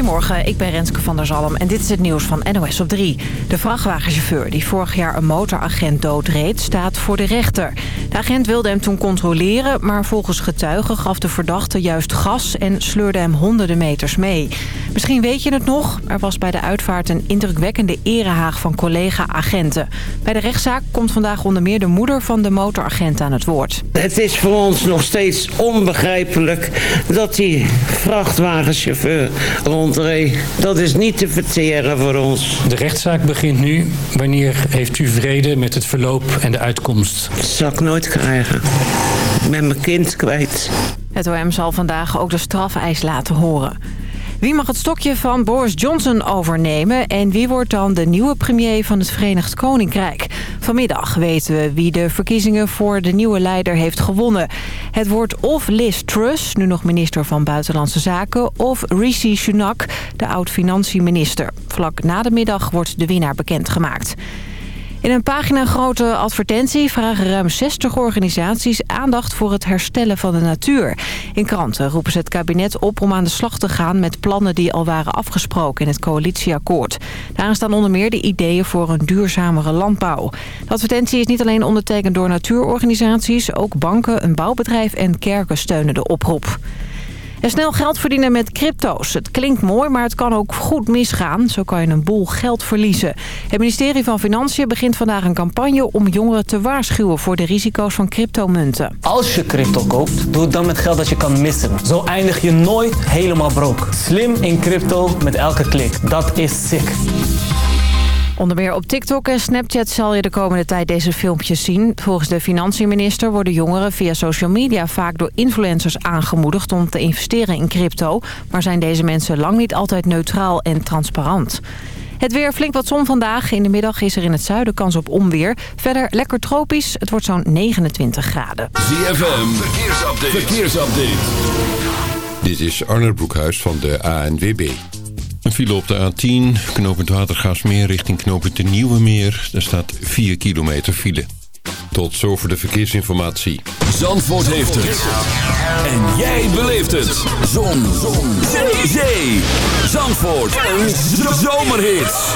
Goedemorgen, ik ben Renske van der Zalm en dit is het nieuws van NOS op 3. De vrachtwagenchauffeur die vorig jaar een motoragent doodreed staat voor de rechter. De agent wilde hem toen controleren, maar volgens getuigen gaf de verdachte juist gas en sleurde hem honderden meters mee. Misschien weet je het nog, er was bij de uitvaart een indrukwekkende erehaag van collega-agenten. Bij de rechtszaak komt vandaag onder meer de moeder van de motoragent aan het woord. Het is voor ons nog steeds onbegrijpelijk dat die vrachtwagenchauffeur rondreed. Dat is niet te verteren voor ons. De rechtszaak begint nu. Wanneer heeft u vrede met het verloop en de uitkomst? Dat zal ik nooit krijgen. Ik ben mijn kind kwijt. Het OM zal vandaag ook de strafeis laten horen. Wie mag het stokje van Boris Johnson overnemen... en wie wordt dan de nieuwe premier van het Verenigd Koninkrijk? Vanmiddag weten we wie de verkiezingen voor de nieuwe leider heeft gewonnen. Het wordt of Liz Truss, nu nog minister van Buitenlandse Zaken... of Rishi Sunak, de oud-financiënminister. Vlak na de middag wordt de winnaar bekendgemaakt. In een pagina-grote advertentie vragen ruim 60 organisaties aandacht voor het herstellen van de natuur. In kranten roepen ze het kabinet op om aan de slag te gaan met plannen die al waren afgesproken in het coalitieakkoord. Daarin staan onder meer de ideeën voor een duurzamere landbouw. De advertentie is niet alleen ondertekend door natuurorganisaties, ook banken, een bouwbedrijf en kerken steunen de oproep. En snel geld verdienen met crypto's. Het klinkt mooi, maar het kan ook goed misgaan. Zo kan je een boel geld verliezen. Het ministerie van Financiën begint vandaag een campagne... om jongeren te waarschuwen voor de risico's van cryptomunten. Als je crypto koopt, doe het dan met geld dat je kan missen. Zo eindig je nooit helemaal broke. Slim in crypto met elke klik. Dat is sick. Onder meer op TikTok en Snapchat zal je de komende tijd deze filmpjes zien. Volgens de financiënminister worden jongeren via social media vaak door influencers aangemoedigd om te investeren in crypto. Maar zijn deze mensen lang niet altijd neutraal en transparant. Het weer flink wat zon vandaag. In de middag is er in het zuiden kans op onweer. Verder lekker tropisch. Het wordt zo'n 29 graden. ZFM, verkeersupdate. verkeersupdate. Dit is Arnold Broekhuis van de ANWB. Een file op de A10, knooppunt Watergaasmeer richting knooppunt de Nieuwe Meer. Daar staat 4 kilometer file. Tot zover de verkeersinformatie. Zandvoort heeft het. En jij beleeft het. Zon. Zon. Zee. Zandvoort. Een zomerhit.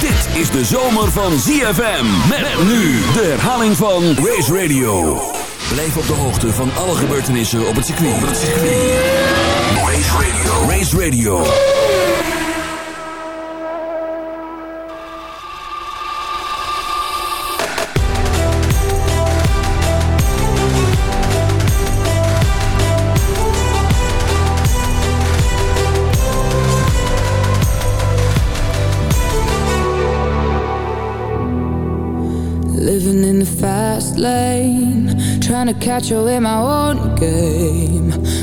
Dit is de zomer van ZFM. Met nu de herhaling van Race Radio. Blijf op de hoogte van alle gebeurtenissen op het circuit. Race Radio. Race Radio. Living in the fast lane, trying to catch up in my own game.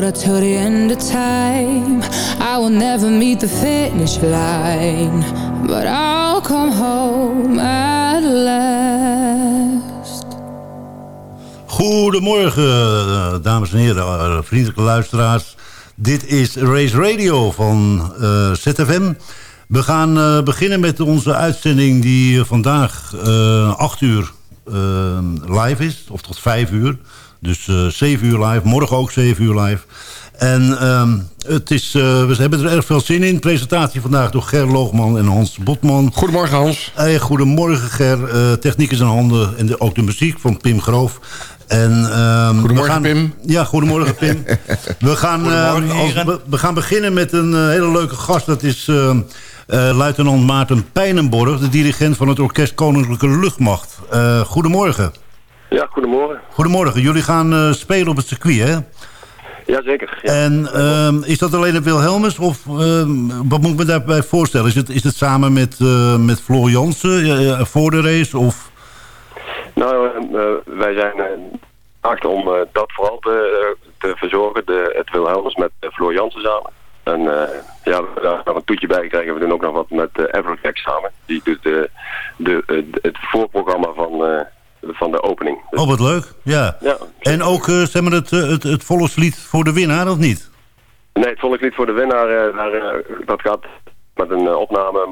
That till the end of time I will never meet the finish line But I'll come home at last Goedemorgen, dames en heren, eh, vriendelijke luisteraars. Dit is Race Radio van uh, ZFM. We gaan uh, beginnen met onze uitzending die vandaag uh, 8 uur live is. Of tot 5 uur. Dus 7 uur live, morgen ook 7 uur live. En um, het is, uh, we hebben er erg veel zin in. Presentatie vandaag door Ger Loogman en Hans Botman. Goedemorgen Hans. Hey, goedemorgen Ger. Uh, techniek is in handen en de, ook de muziek van Pim Groof. En, um, goedemorgen we gaan, Pim. Ja, goedemorgen Pim. we, gaan, uh, als, we, we, gaan beginnen met een hele leuke gast. Dat is luitenant Maarten Pijnenborg, de dirigent van het Orkest Koninklijke Luchtmacht. goedemorgen. Ja, goedemorgen. Goedemorgen. Jullie gaan spelen op het circuit, hè? Jazeker. Ja. En uh, is dat alleen op Wilhelmus? Of uh, wat moet ik me daarbij voorstellen? Is het, is het samen met, uh, met Floor Jansen voor de race? Of? Nou, wij zijn achter om dat vooral te, te verzorgen. De, het Wilhelmus met Floor Jansen samen. En ja, we daar nog een toetje bij gekregen. We doen ook nog wat met uh, Evertech samen. Die doet de, de, het voorprogramma van van de opening. Dus... Oh, wat leuk. Ja. ja. En ook uh, zeg maar het, het, het volkslied voor de winnaar, of niet? Nee, het volkslied voor de winnaar, uh, daar, uh, dat gaat met een opname,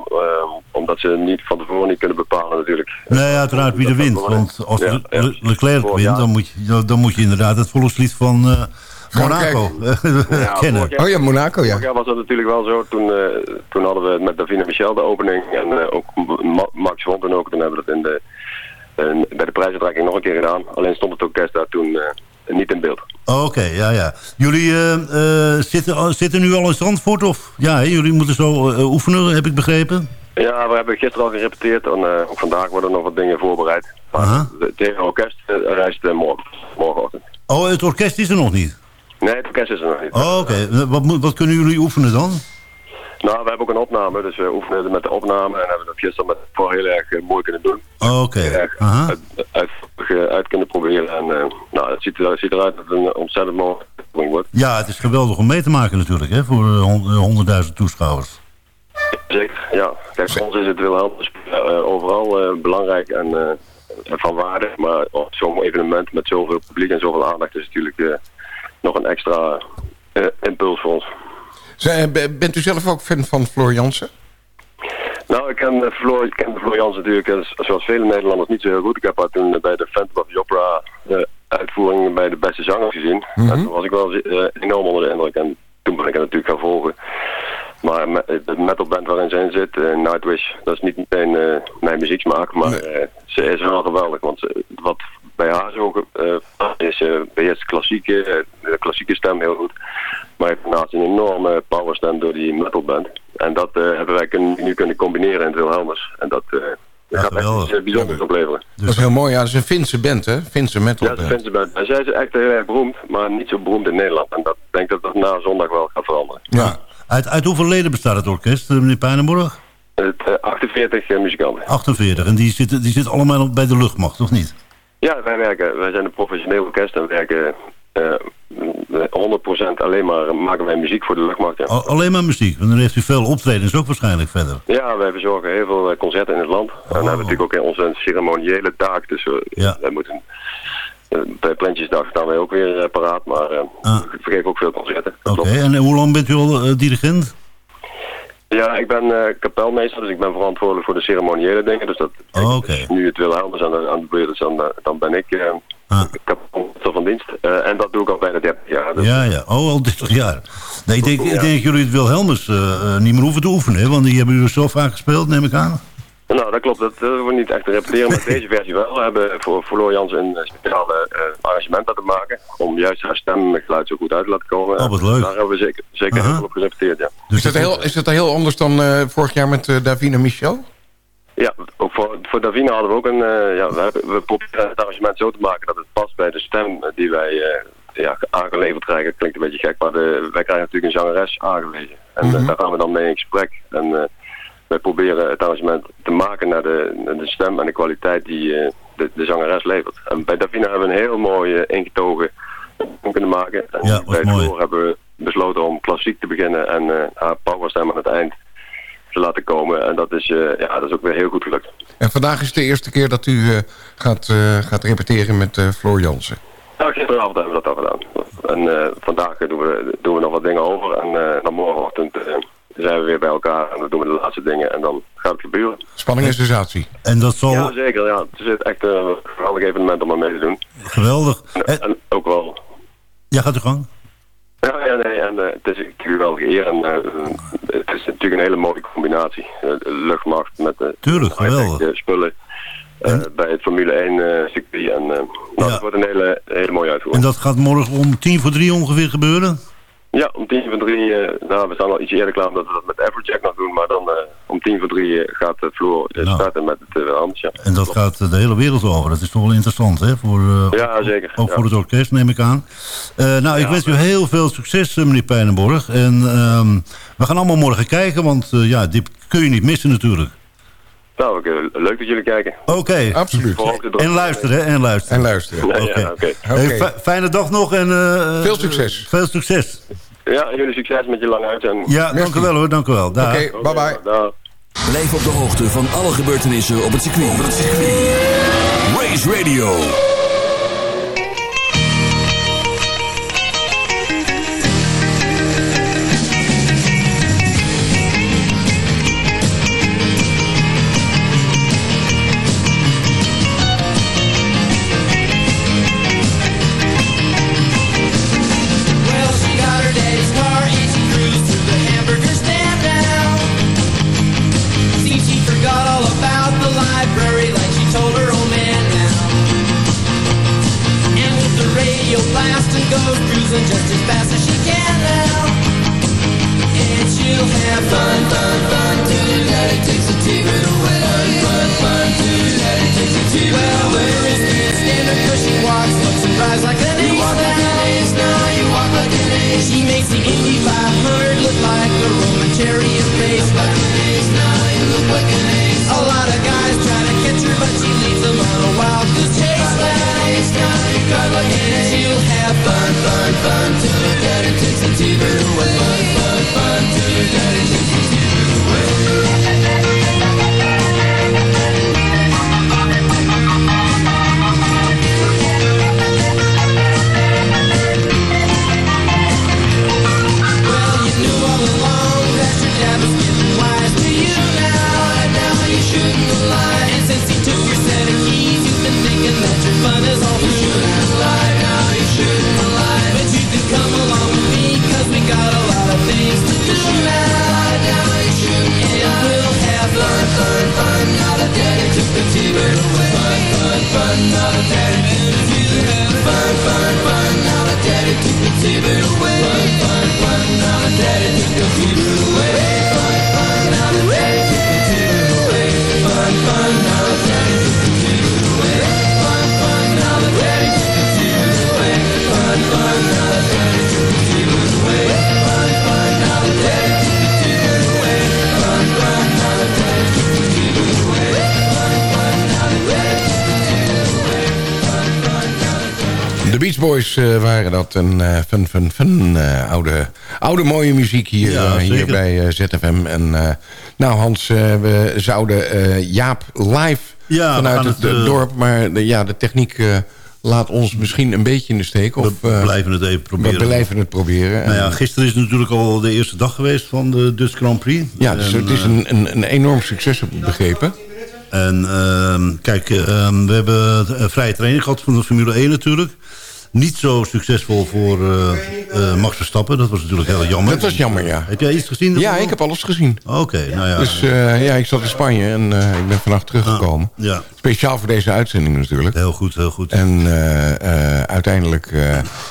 omdat ze niet van tevoren niet kunnen bepalen natuurlijk. Nee, uiteraard wie er wint. Want als ja, Le Leclerc ja. wint, dan moet, je, dan moet je inderdaad het volkslied van... Monaco ja, kennen. Jaar, oh ja, Monaco, ja. Jaar was dat natuurlijk wel zo. Toen, toen hadden we met Davina Michel de opening en ook Max won toen ook. Toen hebben we dat in de en bij de prijsuitreiking nog een keer gedaan. Alleen stond het orkest daar toen uh, niet in beeld. Oké, okay, ja, ja. Jullie uh, uh, zitten, zitten nu al in Zandvoort? Of ja, jullie moeten zo oefenen, heb ik begrepen? Ja, we hebben gisteren al gerepeteerd. En ook vandaag worden nog wat dingen voorbereid. Maar het hele orkest reist morgen, morgenochtend. Oh, het orkest is er nog niet? Nee, het orkest is er nog niet. Oh, oké. Okay. Wat, wat kunnen jullie oefenen dan? Nou, we hebben ook een opname, dus we oefenen met de opname en hebben dat gisteren met voor heel erg uh, mooi kunnen doen. Oh, oké. Okay. Uit, uit, uit, uit, kunnen proberen en uh, nou, het ziet, er, ziet eruit dat het een ontzettend mooie wordt. Ja, het is geweldig om mee te maken natuurlijk, hè, voor honderdduizend toeschouwers. Zeker, ja. Kijk, voor ons is het Wilhelmus uh, overal belangrijk en van waarde, maar op zo'n evenement met zoveel publiek en zoveel aandacht is natuurlijk nog een extra impuls voor ons. Zij, bent u zelf ook fan van Floor Jansen? Nou, ik ken Floor, ik ken Floor Jansen natuurlijk, zoals vele Nederlanders, niet zo heel goed. Ik heb haar toen bij de Phantom of the Opera uh, uitvoering bij de beste zangers gezien. Mm -hmm. En toen was ik wel uh, enorm onder de indruk. En toen ben ik het natuurlijk gaan volgen. Maar met, de metalband waarin zij zit, uh, Nightwish, dat is niet meteen mijn muzieksmaak. Maar nee. ze is wel geweldig. Want ze, wat bij haar zo is, beheerst klassieke, de klassieke stem heel goed. Maar heeft daarnaast een enorme powerstem door die metalband. En dat uh, hebben wij kun, nu kunnen combineren in het Wilhelmus. En dat, uh, dat gaat echt iets bijzonders opleveren. Dat is heel mooi. Ja, dat is een Finse band, hè? Finse metal Ja, dat is een Finse band. En zij is echt heel erg beroemd, maar niet zo beroemd in Nederland. En dat ik denk dat dat na zondag wel gaat veranderen. Ja. Uit, uit hoeveel leden bestaat het orkest, meneer Pijnenborg? Het, uh, 48 muzikanten. 48. En die zitten, die zitten allemaal bij de luchtmacht, of niet? Ja, wij werken. Wij zijn een professioneel orkest en werken uh, 100% alleen maar maken wij muziek voor de luchtmacht. Ja. Alleen maar muziek? Want dan heeft u veel optredens ook waarschijnlijk verder. Ja, wij verzorgen heel veel concerten in het land. Oh. En dan hebben we natuurlijk ook onze ceremoniële taak. Dus we, ja. wij moeten... Bij Plantjesdag staan wij ook weer paraat, maar uh, ah. ik vergeef ook veel concerten. Oké, okay. en hoe lang bent u al uh, dirigent? Ja, ik ben uh, kapelmeester, dus ik ben verantwoordelijk voor de ceremoniële dingen. Dus dat oh, okay. nu het Wilhelmus aan de, aan de beurt is, dan, dan ben ik uh, ah. kapelmeester van dienst. Uh, en dat doe ik al bijna 30 jaar. Dus ja, ja. Oh, al 30 jaar. Nee, ik denk, ja. ik denk dat jullie het Wilhelmus niet meer hoeven te oefenen, hè? want die hebben jullie zo vaak gespeeld, neem ik aan. Nou, dat klopt. Dat uh, we niet echt te repeteren, maar deze versie wel. We hebben voor, voor Lorjans een speciale uh, arrangement laten maken. Om juist haar stem en geluid zo goed uit te laten komen. Oh, wat leuk. Daar hebben we zeker, zeker heel veel op gerepeteerd, ja. Dus is, dat heel, is dat heel anders dan uh, vorig jaar met uh, Davina Michel? Ja, ook voor, voor Davina hadden we ook een... ja, we, hebben, we proberen het arrangement zo te maken dat het past bij de stem die wij ja, aangeleverd krijgen. Klinkt een beetje gek, maar de, wij krijgen natuurlijk een zangeres aangewezen. En mm -hmm. daar gaan we dan mee in gesprek. En wij proberen het arrangement te maken naar de, naar de stem en de kwaliteit die uh, de, de, zangeres levert. En bij Davina hebben we een heel mooi uh, ingetogen kunnen maken. En Ja, bij het hebben we besloten om klassiek te beginnen en eh haar powerstem aan het eind te laten komen. En dat is, eh, ja, dat is ook weer heel goed gelukt. En vandaag is de eerste keer dat u eh, gaat, eh, gaat repeteren met eh Floor Jansen. Nou, gisteravond hebben we dat al gedaan. En eh, vandaag doen we, doen we nog wat dingen over. En eh, dan morgenochtend eh, zijn we weer bij elkaar en dan doen we de laatste dingen. En dan gaat het gebeuren. Spanning en sensatie. En dat zal Ja, zeker. Ja. Het is echt eh, een geweldig evenement om aan mee te doen. geweldig. En, En, en ook wel ja, gaat u gang. Ja, ja, nee, en eh, het is een geweldige eer en eh, het is natuurlijk een hele mooie combinatie. Eh, de luchtmacht met de Tuurlijk, geweldig. eh, spullen eh, bij het Formule 1 eh circuit. En eh, nou, het wordt een hele, hele mooie En uitvoering. dat gaat morgen om tien voor drie ongeveer gebeuren? Ja, om tien voor drie, eh, nou we staan al iets eerder klaar omdat we dat met Everjack nog doen, maar dan eh, om tien voor drie eh, gaat het vloer Nou. starten met het uh, ja. En dat gaat de hele wereld over. Dat is toch wel interessant, hè? Voor, Ja, zeker. Ook ja. voor het orkest, neem ik aan. Nou, ik Ja, wens u heel veel succes, meneer Pijnenborg. En ehm, we gaan allemaal morgen kijken, want ja, dit kun je niet missen natuurlijk. Nou, leuk dat jullie kijken. Oké. Absoluut. En luisteren, en luisteren. En luisteren. Ja. Hey, fijne dag nog en... eh, Veel succes. Veel succes. Ja, en jullie succes met je lange uitzending. Ja, dank u wel hoor, dank u wel. Dag. Oké, bye bye. Dag. Blijf op de hoogte van alle gebeurtenissen op het circuit. Race Radio. Fun, fun, fun. eh, oude, oude mooie muziek hier, Ja, eh, hier bij eh, ZFM. En, nou Hans, we zouden Jaap live Ja, we vanuit het, het, dorp. Maar de, ja, de techniek laat ons misschien een beetje in de steek. Of, We blijven het even we proberen. blijven het proberen. Nou ja, En- gisteren is natuurlijk al de eerste dag geweest van de Dutch Grand Prix. ja, dus En, het is een, een, een enorm succes, heb ik begrepen. En ehm, kijk, ehm, we hebben vrije training gehad van de Formule 1 natuurlijk. Niet zo succesvol voor eh, eh, Max Verstappen. Dat was natuurlijk heel jammer. Dat was jammer, ja. Heb jij iets gezien? Ja, ik heb alles gezien. Oké, nou ja. Dus eh, ja, ik zat in Spanje en ik ben vannacht teruggekomen. Ah, ja, Speciaal voor deze uitzending natuurlijk. heel goed, heel goed. En uiteindelijk...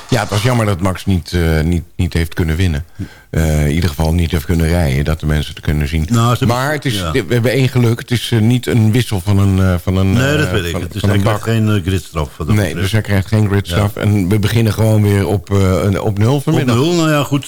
ja, het was jammer dat Max niet, niet, niet heeft kunnen winnen. Eh, in ieder geval niet heeft kunnen rijden. Dat de mensen het kunnen zien. Nou, maar het is, ja. we hebben één geluk. Het is eh, niet een wissel van een, eh, van een, nee, dat weet ik. van, Het is van eigenlijk bak. geen gridstraf. Nee, betreft. dus hij krijgt geen gridstraf. En we beginnen gewoon weer op, op nul Op vanmiddag. nul, nou ja, goed.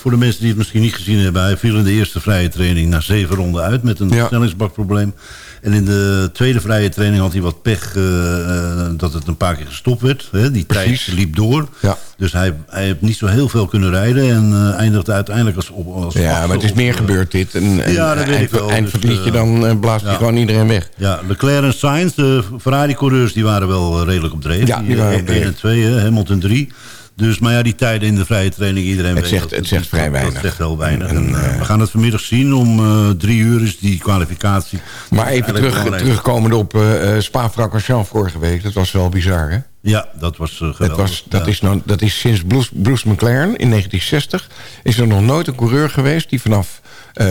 voor de mensen die het misschien niet gezien hebben. Hij viel in de eerste vrije training na zeven ronden uit met een Ja. versnellingsbakprobleem. En in de tweede vrije training had hij wat pech eh, eh, dat het een paar keer gestopt werd. Hè? Die Precies. tijd liep door. Ja. Dus hij, hij heeft niet zo heel veel kunnen rijden en eh, eindigde uiteindelijk als, op, als Ja, maar het is meer gebeurd dit. En, en Ja, dat weet ik eind, wel. eind van het liedje, dan blaast hij ja. gewoon iedereen weg. Ja, Leclerc en Sainz, de Ferrari-coureurs, die waren wel redelijk op dreef. Ja, die waren op 1 dreef. en 2, hè, Hamilton 3. Dus, maar ja, die tijden in de vrije training, iedereen Het weet zegt- dat- het zegt vrij dat- weinig. Dat zegt heel weinig. En, eh, eh, we gaan het vanmiddag zien. Om eh, drie uur is die kwalificatie. Maar even terug, terugkomend op eh, Spa-Francorchamps vorige week. Dat was wel bizar, hè? Ja, dat was geweldig. Dat, was, dat, Ja. is nou, dat is sinds Bruce, Bruce McLaren in 1960... is er nog nooit een coureur geweest die vanaf...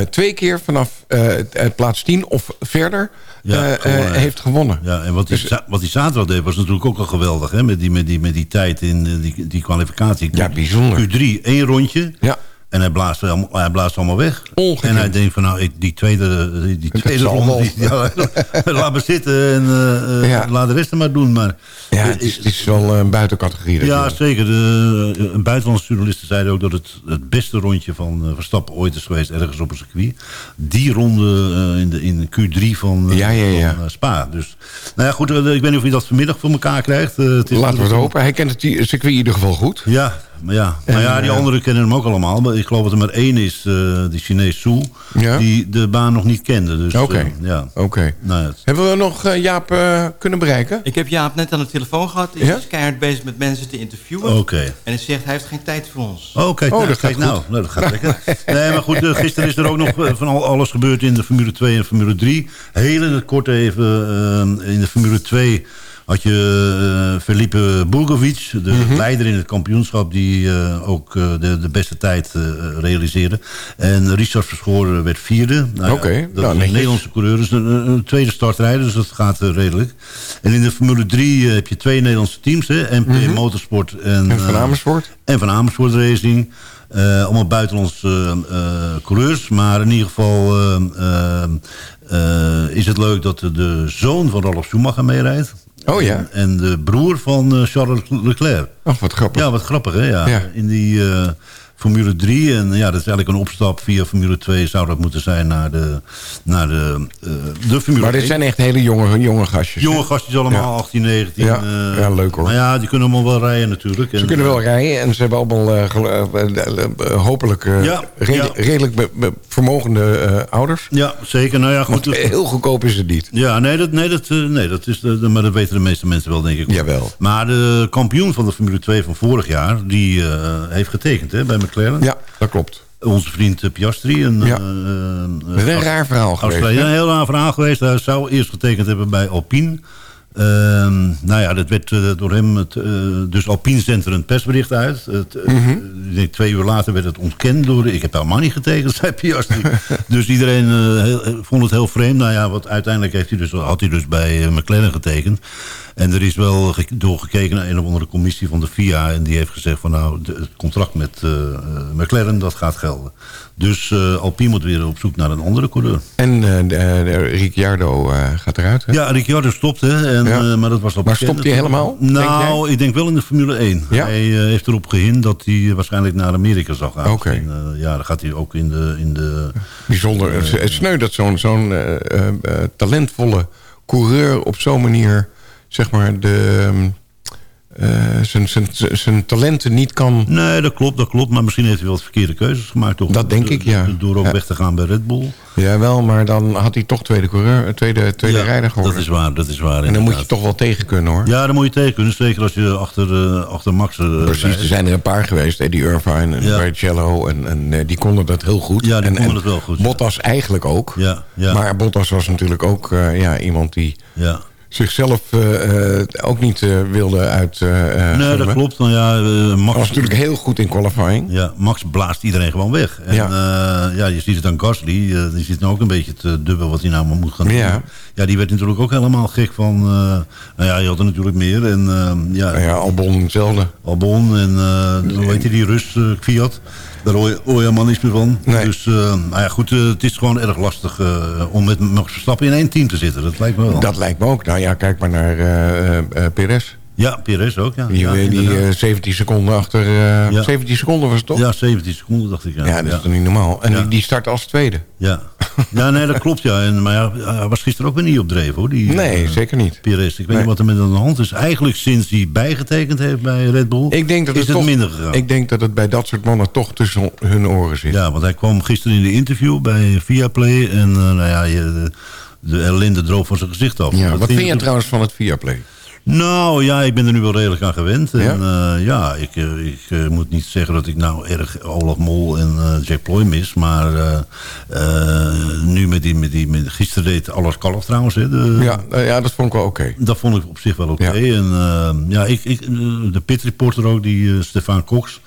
twee keer vanaf het- het plaats 10 of verder Ja, eh, eh, gewonnen. heeft gewonnen. Ja, en wat hij, Dus- za- wat hij zaterdag deed was natuurlijk ook al geweldig. Hè? Met, die, met, die, met die tijd in eh, die, die kwalificatie. Ja, bijzonder. Q3, één rondje. Ja. En hij blaast, hij blaast allemaal weg. Ongekend. En hij denkt van nou, ik, die tweede, die, tweede ronde, die, ja, laat me zitten en eh, eh, Ja. laat de rest er maar doen. Maar, Ja, het is, het is wel een buitencategorie. ja, je- zeker. De, een buitenlandse journalisten zeiden ook dat het het beste rondje van eh, Verstappen ooit is geweest ergens op een circuit. Die ronde eh, in, de, in Q3 van, eh, Ja, ja, ja. van eh, Spa. Dus, nou ja, goed, eh, ik weet niet of hij dat vanmiddag voor elkaar krijgt. Eh, het is Laten we het hopen. Hij kent het die- circuit in ieder geval goed. Ja, maar ja. En, maar ja, die eh, anderen kennen hem ook allemaal. Maar ik geloof dat er maar één is, eh die Chinees Su, Ja. die de baan nog niet kende. Dus, Oké. eh, ja. Oké. Nou, ja, het- Hebben we nog Jaap kunnen bereiken? Ik heb Jaap net aan de telefoon gehad. Hij Ja? is keihard bezig met mensen te interviewen. Oké. En hij zegt, hij heeft geen tijd voor ons. Oh, kijk, Oh, nou, dat kijk gaat nou. goed. Nou, dat gaat lekker. Nee, maar goed, gisteren is er ook nog van al, alles gebeurd in de Formule 2 en Formule 3. Hele kort even, in de Formule 2 had je eh, Felipe Burgovic, de Mhm. leider in het kampioenschap... die eh, ook eh, de, de beste tijd realiseerde. En Richard Verschoren werd vierde. Nou ja, Oké, dat nou, is een netjes. Nederlandse coureur. Dus een, een tweede startrijder, dus dat gaat redelijk. En in de Formule 3 eh, heb je twee Nederlandse teams. Hè, MP Motorsport en, En Van Amersfoort? en van Amersfoort Racing. Eh, allemaal buitenlandse coureurs. Maar in ieder geval is het leuk dat de, de zoon van Ralf Schumacher meerijdt. Oh ja? En, de broer van eh, Charles Leclerc. Ach, wat grappig. Ja, wat grappig hè? Ja. Ja. In die eh, Formule 3. En ja, dat is eigenlijk een opstap via Formule 2 zou dat moeten zijn naar de, naar de, eh, de Formule Maar dit 1. zijn echt hele jonge, jonge gastjes. Jonge gastjes allemaal, Ja. 18, 19. Ja. eh, Ja, leuk, hoor. Maar ja, die kunnen allemaal wel rijden natuurlijk. Ze En, kunnen wel eh, rijden en ze hebben allemaal hopelijk Ja, redelijk be- be- vermogende ouders. Ja, zeker. Nou ja, goed. Want dus- heel goedkoop is het niet. Ja, nee, dat, nee, dat, nee, dat is, de, maar dat weten de meeste mensen wel, denk ik. Jawel. Maar de kampioen van de Formule 2 van vorig jaar, die heeft getekend hè, bij McLaren. Ja, dat klopt. Onze vriend eh, Piastri. Een, Ja. eh, een, een raar verhaal geweest. Australië. Een heel raar verhaal geweest. Hij zou eerst getekend hebben bij Alpine. Ehm, nou ja, dat werd eh, door hem... Het, eh, dus Alpine zendt er een persbericht uit. Het, eh, Mhm. Twee uur later werd het ontkend door... de- ik heb helemaal niet getekend, zei Piastri. dus iedereen eh, heel- eh, vond het heel vreemd. Nou ja, wat uiteindelijk heeft hij dus, had hij dus bij eh, McLaren getekend. En er is wel ge- doorgekeken naar een of andere commissie van de FIA. En die heeft gezegd van nou, de- het contract met McLaren, dat gaat gelden. Dus eh Alpine moet weer op zoek naar een andere coureur. En de Ricciardo gaat eruit, hè? Ja, Ricciardo stopt, hè. En, Ja. maar dat was al Maar bekend stopt hij helemaal, denk Nou, ik denk wel in de Formule 1. Ja? Hij heeft erop gehind dat hij waarschijnlijk naar Amerika zal gaan. Oké. Eh, ja, dan gaat hij ook in de... In de Bijzonder. Het is- het sneu dat zo'n zo'n eh, eh, eh, talentvolle coureur op zo'n manier... zeg maar de, ehm, eh, zijn- zijn- talenten niet kan... Nee, dat klopt, dat klopt. Maar misschien heeft hij wel verkeerde keuzes gemaakt. Toch? Dat denk ik, ja. Door ook Ja. weg te gaan bij Red Bull. Jawel, maar dan had hij toch tweede, coureur, tweede, tweede Ja, rijder geworden. Dat is waar, dat is waar. en dan moet je toch wel tegen kunnen, hoor. Ja, dan moet je tegen kunnen. Zeker als je achter, eh, achter Max... eh, Precies, rijdt. er zijn er een paar geweest. Eddie Irvine en Ja. Barrichello. En, en eh, die konden dat heel goed. Ja, die en, konden en het wel goed, ja. Bottas eigenlijk ook. Ja, ja. Maar Bottas was natuurlijk ook eh, ja, iemand die ja. Zichzelf eh, eh, ook niet eh, wilde uit. eh, Nee, dat klopt. Nou ja, Max... was natuurlijk heel goed in qualifying. Ja, Max blaast iedereen gewoon weg. En Ja. ja, je ziet het aan Gasly. die zit nou ook een beetje te dubbel wat hij nou maar moet gaan doen. Ja. Ja, die werd natuurlijk ook helemaal gek van... nou ja, je had er natuurlijk meer. En ja, Nou ja, Albon hetzelfde. Albon en hoe heet die, die Rus, eh, Fiat. Daar hoor je, hoor je helemaal niets meer van. Nee. Dus, eh, nou ja, goed, eh, het is gewoon erg lastig eh, om met Max Verstappen in één team te zitten. Dat lijkt me wel. Dat lijkt me ook. Nou ja, kijk maar naar Perez. Ja, Perez ook, ja. Die, ja, die inderdaad. eh, 17 seconden achter... eh, Ja. 17 seconden was het toch? ja 17 seconden dacht ik. Ja, Ja, dat is toch niet normaal. En die, die start als tweede. Ja, Ja, nee, dat klopt, ja. En, maar ja, hij was gisteren ook weer niet op dreef, hoor. Die, Nee, eh, zeker niet. Perez. Ik weet Nee. niet wat er met aan de hand is. Eigenlijk sinds hij bijgetekend heeft bij Red Bull... Ik denk dat is het, het toch, minder gegaan. Ik denk dat het bij dat soort mannen toch tussen hun oren zit. Ja, want hij kwam gisteren in de interview bij Viaplay... en eh, nou ja, je, de, de ellende droop van zijn gezicht af. Ja, wat vind je trouwens van het Viaplay? Nou ja, ik ben er nu wel redelijk aan gewend. En ja, ja ik, eh, ik eh, moet niet zeggen dat ik nou erg Olaf Mol en eh, Jack Ploy mis. Maar eh, eh, nu met die, met die met, gisteren deed alles kalf trouwens. Hè, de, Ja, eh, ja, dat vond ik wel oké. Dat vond ik op zich wel oké. Ja. En eh, ja, ik, ik, eh, de pit reporter ook, die eh, Stefan Cox,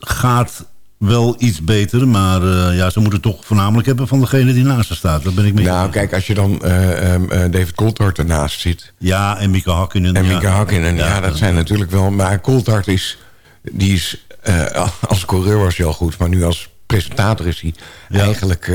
gaat wel iets beter. Maar eh, ja, ze moeten het toch voornamelijk hebben van degene die naast ze staat. Daar ben ik mee Nou, kijk, als je dan eh, ehm, eh, David Coulthard ernaast zit... Ja, en Mika Hakkinen. En ja. Mika Hakkinen, ja, dat zijn natuurlijk wel... Maar Coulthard is... Die is als coureur was hij al goed, maar nu als presentator is hij eigenlijk...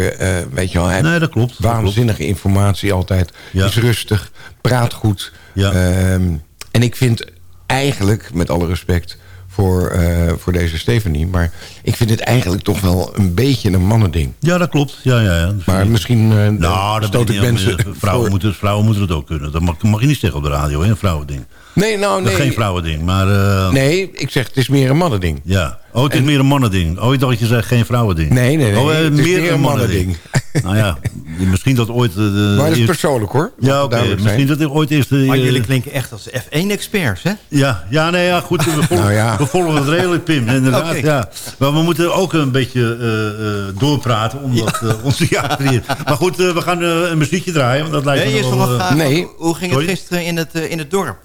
weet je wel, hij Nee, dat klopt. dat waanzinnige informatie altijd. Ja. Is rustig, praat goed. Ja. Ehm, en ik vind eigenlijk, met alle respect voor, eh, voor deze Stephanie... maar ik vind het eigenlijk toch wel een beetje een mannending. Ja, dat klopt. Ja, ja, ja. Maar misschien eh, Nou, stoot ben ik mensen... aan- Vrouwen voor. moeten, vrouwen moeten het ook kunnen. Dat mag, mag je niet zeggen op de radio, hè? Een vrouwending. Nee, nou nee. geen vrouwending, maar... eh, Nee, ik zeg het is meer een mannending. Ja. Oh, het is meer een mannending. Oh, ik dacht dat je zei geen vrouwending. Nee, nee, nee. Oh, eh, het is meer een mannending. nou ja, misschien dat ooit... de, Maar dat is persoonlijk hoor. Ja, oké. Misschien dat er ooit eerst... eh, Maar jullie klinken echt als F1-experts, hè? Ja, ja, nee, ja, goed. We volgen, Nou ja. we volgen het redelijk, Pim. Inderdaad, ja. Maar we moeten ook een beetje eh, eh, doorpraten, omdat eh, onze jaren hier... Maar goed, we gaan een muziekje draaien, want dat lijkt Nee, me wel... nee. Hoe- ging het gisteren in het, in het dorp?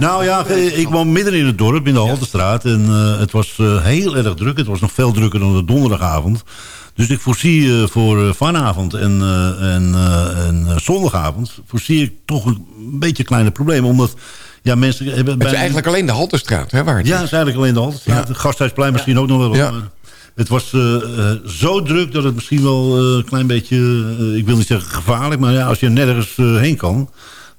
Nou ja, ik woon midden in het dorp, in de Haltestraat. En eh, het was eh, heel erg druk. Het was nog veel drukker dan de donderdagavond. Dus ik voorzie eh, voor vanavond en, eh, en, eh, en zondagavond... voorzie ik toch een beetje kleine problemen. Omdat ja, mensen hebben... Het is eigenlijk alleen de Haltestraat, hè, waar het Ja, is. het is eigenlijk alleen de Haltestraat. Het Gasthuisplein misschien ook nog wel. Ja. maar Het was zo druk dat het misschien wel eh, een klein beetje... ik wil niet zeggen gevaarlijk, maar ja, als je nergens heen kan...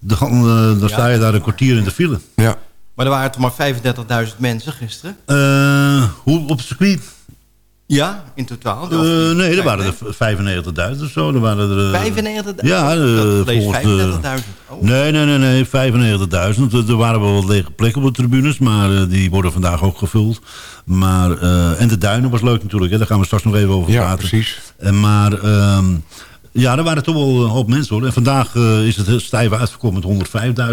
dan, eh, dan sta je daar een kwartier in de file. Ja. Maar er waren toch maar 35.000 mensen gisteren? Eh, hoe op het circuit? Ja, in totaal. Eh, nee, er waren er 95.000 of zo. Er waren er, eh, 95.000? Ja, lees volgens de... 35.000. Oh. Nee, nee, nee, nee 95.000. Er er waren wel wat lege plekken op de tribunes, maar eh, die worden vandaag ook gevuld. Maar, eh, en de duinen was leuk natuurlijk, hè. daar gaan we straks nog even over Ja, praten. precies. En maar, ehm, ja, er waren toch wel een hoop mensen hoor. En vandaag eh, is het heel stijf uitgekomen met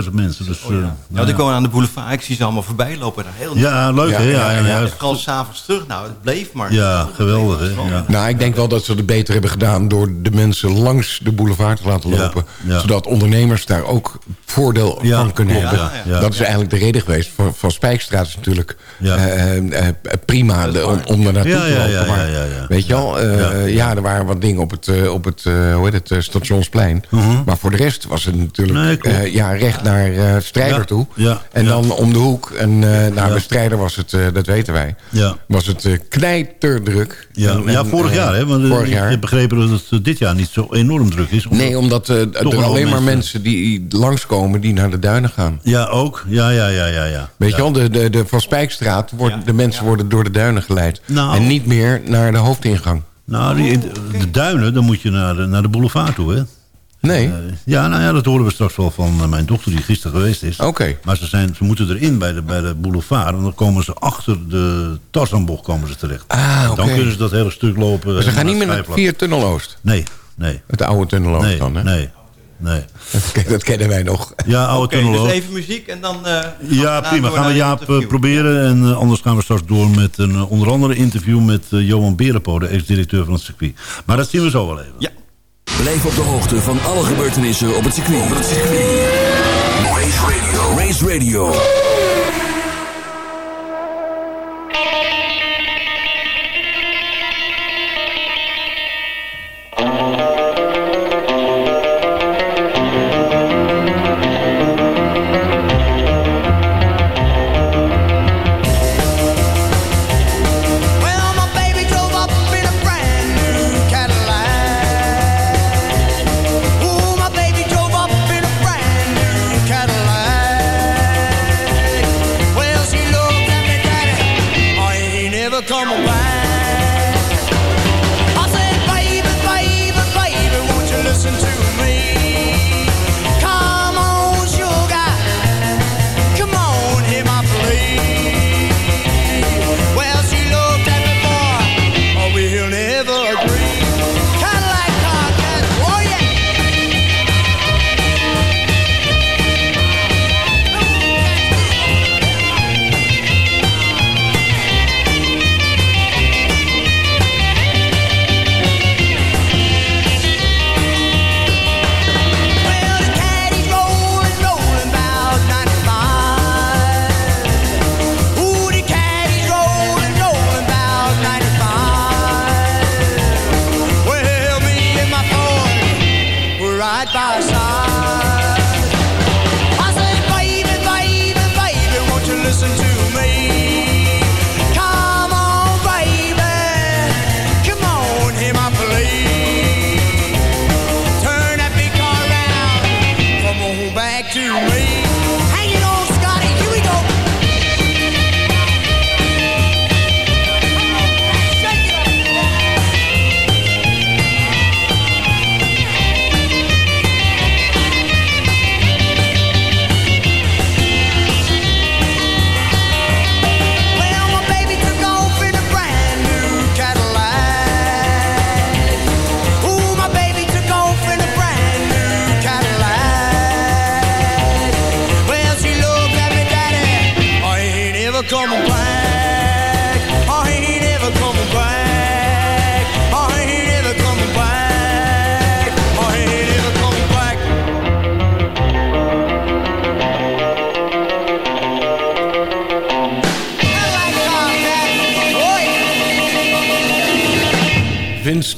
105.000 mensen. Dus, Oh, ja. eh, Ja, nou ja. woon aan de boulevard. Ik zie ze allemaal voorbij lopen. Daar heel Ja, leuk Ja, hè? Ja, ja, ja, vooral s'avonds terug. Nou, het bleef maar. Ja, geweldig hè. Ja. Nou, ik denk wel dat ze het beter hebben gedaan... door de mensen langs de boulevard te laten lopen. ja. Zodat ondernemers daar ook voordeel Ja, van kunnen hebben. ja, ja. Dat is eigenlijk de reden geweest. Van, van Spijkstraat is natuurlijk Ja. eh, eh, eh, prima om, om er naartoe Ja, te lopen. ja, maar, ja, ja, ja. Weet je wel, eh, Ja, ja, ja. er waren wat dingen op het, eh, op het, eh, hoe heet het eh, stationsplein. Maar voor de rest was het natuurlijk Mhm. Nee, eh, ja, recht naar eh Strijder Ja, toe. ja, en ja. dan om de hoek. En eh naar Ja. de Strijder was het, eh, dat weten wij, Ja. was het eh, knijterdruk. Ja, En- ja, en, vorig eh, jaar, hè? Want eh, vorig ik jaar. heb begrepen dat het eh, dit jaar niet zo enorm druk is. Nee, omdat eh, er alleen maar mensen- die langskomen die naar de duinen gaan. Ja, ook. Ja, ja, ja, ja. ja. Weet ja. je wel, de, de, de Van Spijkstraat, worden, de mensen worden door de duinen geleid. Nou. En niet meer naar de hoofdingang. Nou, die, de duinen, dan moet je naar de, naar de boulevard toe, hè? Nee, Eh, ja, nou ja, dat horen we straks wel van eh, mijn dochter die gisteren geweest is. oké. Maar ze, zijn, ze moeten erin bij de, bij de boulevard. En dan komen ze achter de Tarzanbocht komen ze terecht. Ah, oké. Dan kunnen ze dat hele stuk lopen. Maar ze gaan niet meer naar via Tunnel Oost. Nee, nee, Het oude Tunnel Oost nee, dan, hè? nee, nee. Dat, dat kennen wij nog. Ja, oude Oké, tunnel dus even muziek en dan... eh, Ja, daarna prima. Gaan we Jaap eh, interview. proberen. En eh, anders gaan we straks door met een eh, onder andere interview met eh, Johan Berenpo, de ex-directeur van het circuit. Maar dat zien we zo wel even. Ja. Blijf op de hoogte van alle gebeurtenissen op het circuit. Op het circuit. Race Radio. Race Radio.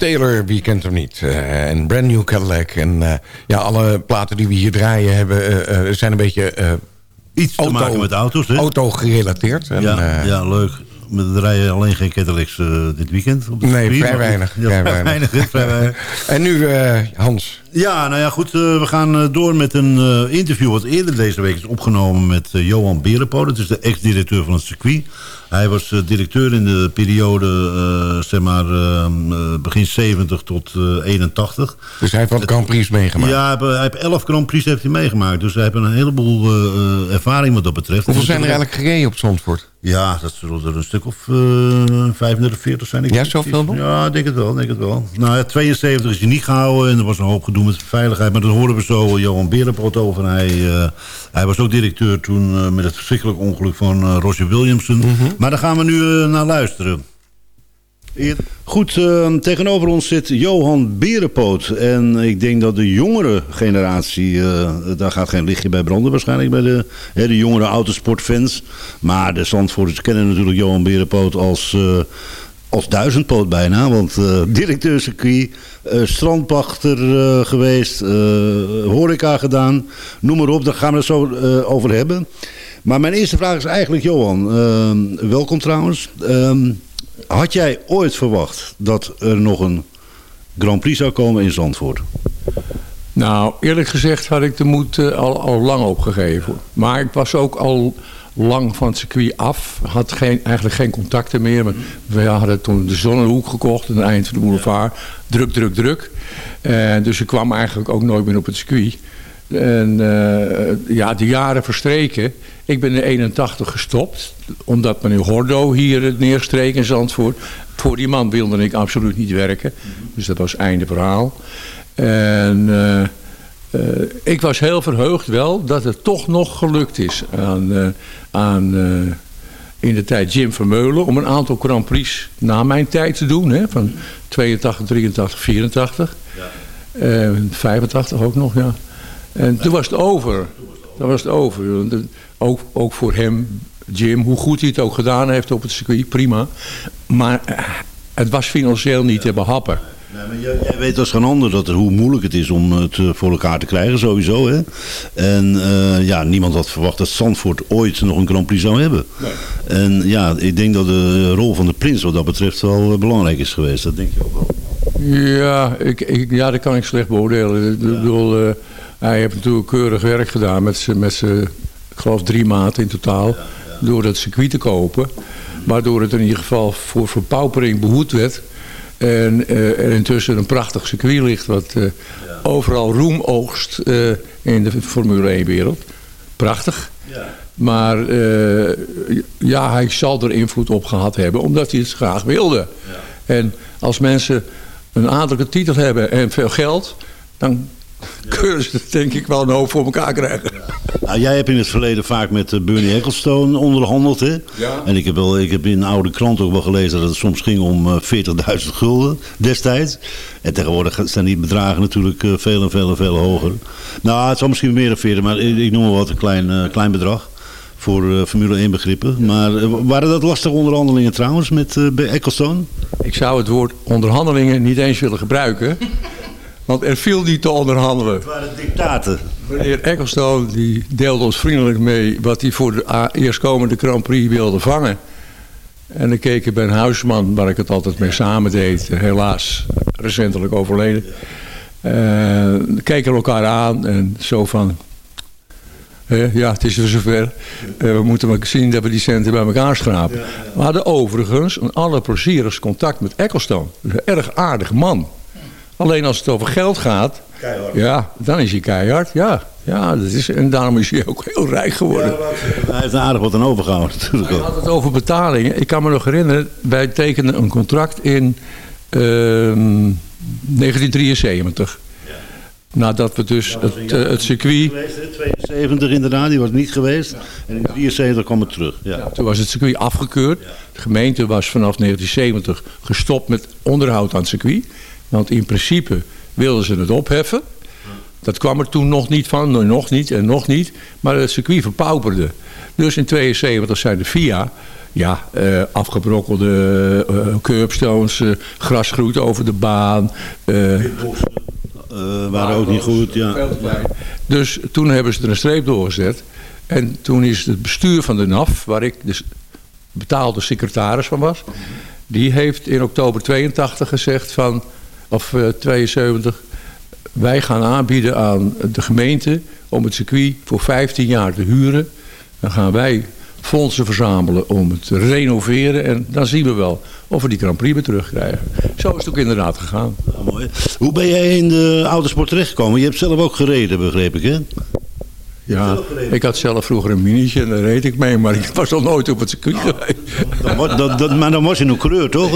Taylor, wie kent hem niet? Eh, en Brand New Cadillac. En eh, ja, alle platen die we hier draaien hebben, eh, zijn een beetje... Iets te maken met auto's, hè? Auto gerelateerd. En, ja, ja, leuk. Er rijden alleen geen Cadillacs dit weekend. Op de Nee, circuit, vrij maar- weinig. Ja, vrij weinig. vrij weinig. En nu Hans. Ja, nou ja, goed. eh, we gaan eh, door met een eh, interview... wat eerder deze week is opgenomen met Johan Berenpo. Dat is de ex-directeur van het circuit. Hij was directeur in de periode, zeg maar, eh, eh, begin 70 tot eh, 81. Dus hij heeft wat Grand Prix meegemaakt. Ja, hij heeft- hij heeft 11 Grand Prix heeft hij meegemaakt. Dus hij heeft een heleboel ervaring wat dat betreft. Hoeveel zijn er eigenlijk gereden op Zandvoort? Ja, dat zullen er een stuk of eh 35, 40 zijn. Ik Ja, zoveel nog? Ja, ik denk het wel, denk het wel. Nou ja, 72 is hij niet gehouden en er was een hoop gedoe met veiligheid. Maar dat horen we zo Johan Berenpot over. Hij, eh, hij was ook directeur toen eh, met het verschrikkelijk ongeluk van eh, Roger Williamson. Mhm. Maar daar gaan we nu naar luisteren. Goed, eh, tegenover ons zit Johan Berenpoot. En ik denk dat de jongere generatie, daar gaat geen lichtje bij branden waarschijnlijk bij de, hè, de jongere autosportfans. Maar de Zandvoorters kennen natuurlijk Johan Berenpoot als, als duizendpoot bijna. Want eh directeur circuit, eh, strandpachter eh, geweest, horeca gedaan, noem maar op. Daar gaan we het zo over hebben. Maar mijn eerste vraag is eigenlijk, Johan, welkom trouwens. Ehm, had jij ooit verwacht dat er nog een Grand Prix zou komen in Zandvoort? Nou, eerlijk gezegd had ik de moed al, al lang opgegeven. Maar ik was ook al lang van het circuit af. Had geen, eigenlijk geen contacten meer. We hadden toen de Zonnehoek gekocht. Aan het eind van de boulevard. Druk, druk, druk. En dus ik kwam eigenlijk ook nooit meer op het circuit. En eh, ja, de jaren verstreken. Ik ben in 81 gestopt. Omdat meneer Hordo hier het neerstreek in Zandvoort. Voor die man wilde ik absoluut niet werken. Dus dat was einde verhaal. En eh, eh, ik was heel verheugd wel dat het toch nog gelukt is aan, eh, aan eh, in de tijd Jim Vermeulen om een aantal Grand Prix na mijn tijd te doen. Hè, van 82, 83, 84. Eh, 85 ook nog, ja. En toen was het over. Toen was het over. Ook, ook voor hem, Jim, hoe goed hij het ook gedaan heeft op het circuit, prima. Maar het was financieel niet te behappen. Nee, maar jij, jij weet als geen ander dat er, hoe moeilijk het is om het eh, voor elkaar te krijgen, sowieso. Hè? En eh, ja, niemand had verwacht dat Zandvoort ooit nog een Grand Prix zou hebben. En ja, ik denk dat de rol van de prins wat dat betreft wel eh, belangrijk is geweest. Dat denk je ook wel. Ja, ik, ik, ja, dat kan ik slecht beoordelen. Ik bedoel, eh, hij heeft natuurlijk keurig werk gedaan met z'n, met ik geloof drie maanden in totaal, door het circuit te kopen. Waardoor het in ieder geval voor verpaupering behoed werd. En eh, er intussen een prachtig circuit ligt wat eh, overal roem oogst eh, in de Formule 1-wereld. Prachtig. Maar eh, ja, hij zal er invloed op gehad hebben, omdat hij het graag wilde. En als mensen een adellijke titel hebben en veel geld, dan kunnen ze denk ik wel een hoop voor elkaar krijgen. Nou, jij hebt in het verleden vaak met eh, Bernie Ecclestone onderhandeld. Hè? Ja. En ik heb, wel, ik heb in een oude krant ook wel gelezen dat het soms ging om eh, 40.000 gulden destijds. En tegenwoordig zijn die bedragen natuurlijk eh, veel en veel en veel hoger. Nou, het zal misschien meer dan 40, maar ik, ik noem maar wat een klein, eh, klein bedrag. Voor eh, Formule 1 begrippen. Maar eh, waren dat lastige onderhandelingen trouwens met eh, bij Ecclestone? Ik zou het woord onderhandelingen niet eens willen gebruiken. Want er viel niet te onderhandelen. Het waren dictaten. Meneer Ecclestone die deelde ons vriendelijk mee wat hij voor de eerstkomende Grand Prix wilde vangen. En dan keek ik bij een huisman waar ik het altijd mee samen deed, helaas recentelijk overleden. Eh keken elkaar aan en zo van, ja het is weer zover. Eh, we moeten maar zien dat we die centen bij elkaar schrapen. We hadden overigens een allerplezierigst contact met Ecclestone. Een erg aardig man. Alleen als het over geld gaat, ja, dan is hij keihard. Ja, ja dat is, en daarom is hij ook heel rijk geworden. Hij heeft aardig wat aan overgehouden natuurlijk. Hij ook. had het over betalingen. Ik kan me nog herinneren, wij tekenden een contract in ehm, 1973. Nadat we dus het, eh, het circuit... Geweest, hè? 72 inderdaad, die was niet geweest. En in 73 kwam het terug. Ja. Toen was het circuit afgekeurd. De gemeente was vanaf 1970 gestopt met onderhoud aan het circuit. Want in principe wilden ze het opheffen. Dat kwam er toen nog niet van, nog niet en nog niet. Maar het circuit verpauperde. Dus in 72 zei de FIA... ja, eh, afgebrokkelde eh, curbstones, gras groeit over de baan. waren ook niet goed, ja. dus toen hebben ze er een streep doorgezet. En toen is het bestuur van de NAF, waar ik de s- betaalde secretaris van was... die heeft in oktober 82 gezegd van, of eh, 72... wij gaan aanbieden aan de gemeente om het circuit voor 15 jaar te huren. Dan gaan wij fondsen verzamelen om het te renoveren... en dan zien we wel of we die Grand Prix weer terugkrijgen. Zo is het ook inderdaad gegaan. mooi. Hoe ben jij in de autosport terechtgekomen? Je hebt zelf ook gereden, begreep ik, hè? Ja, ik had zelf vroeger een minietje en daar reed ik mee, maar ik was nog nooit op het circuit geweest. Dat- dat- maar dan was je nog coureur, toch?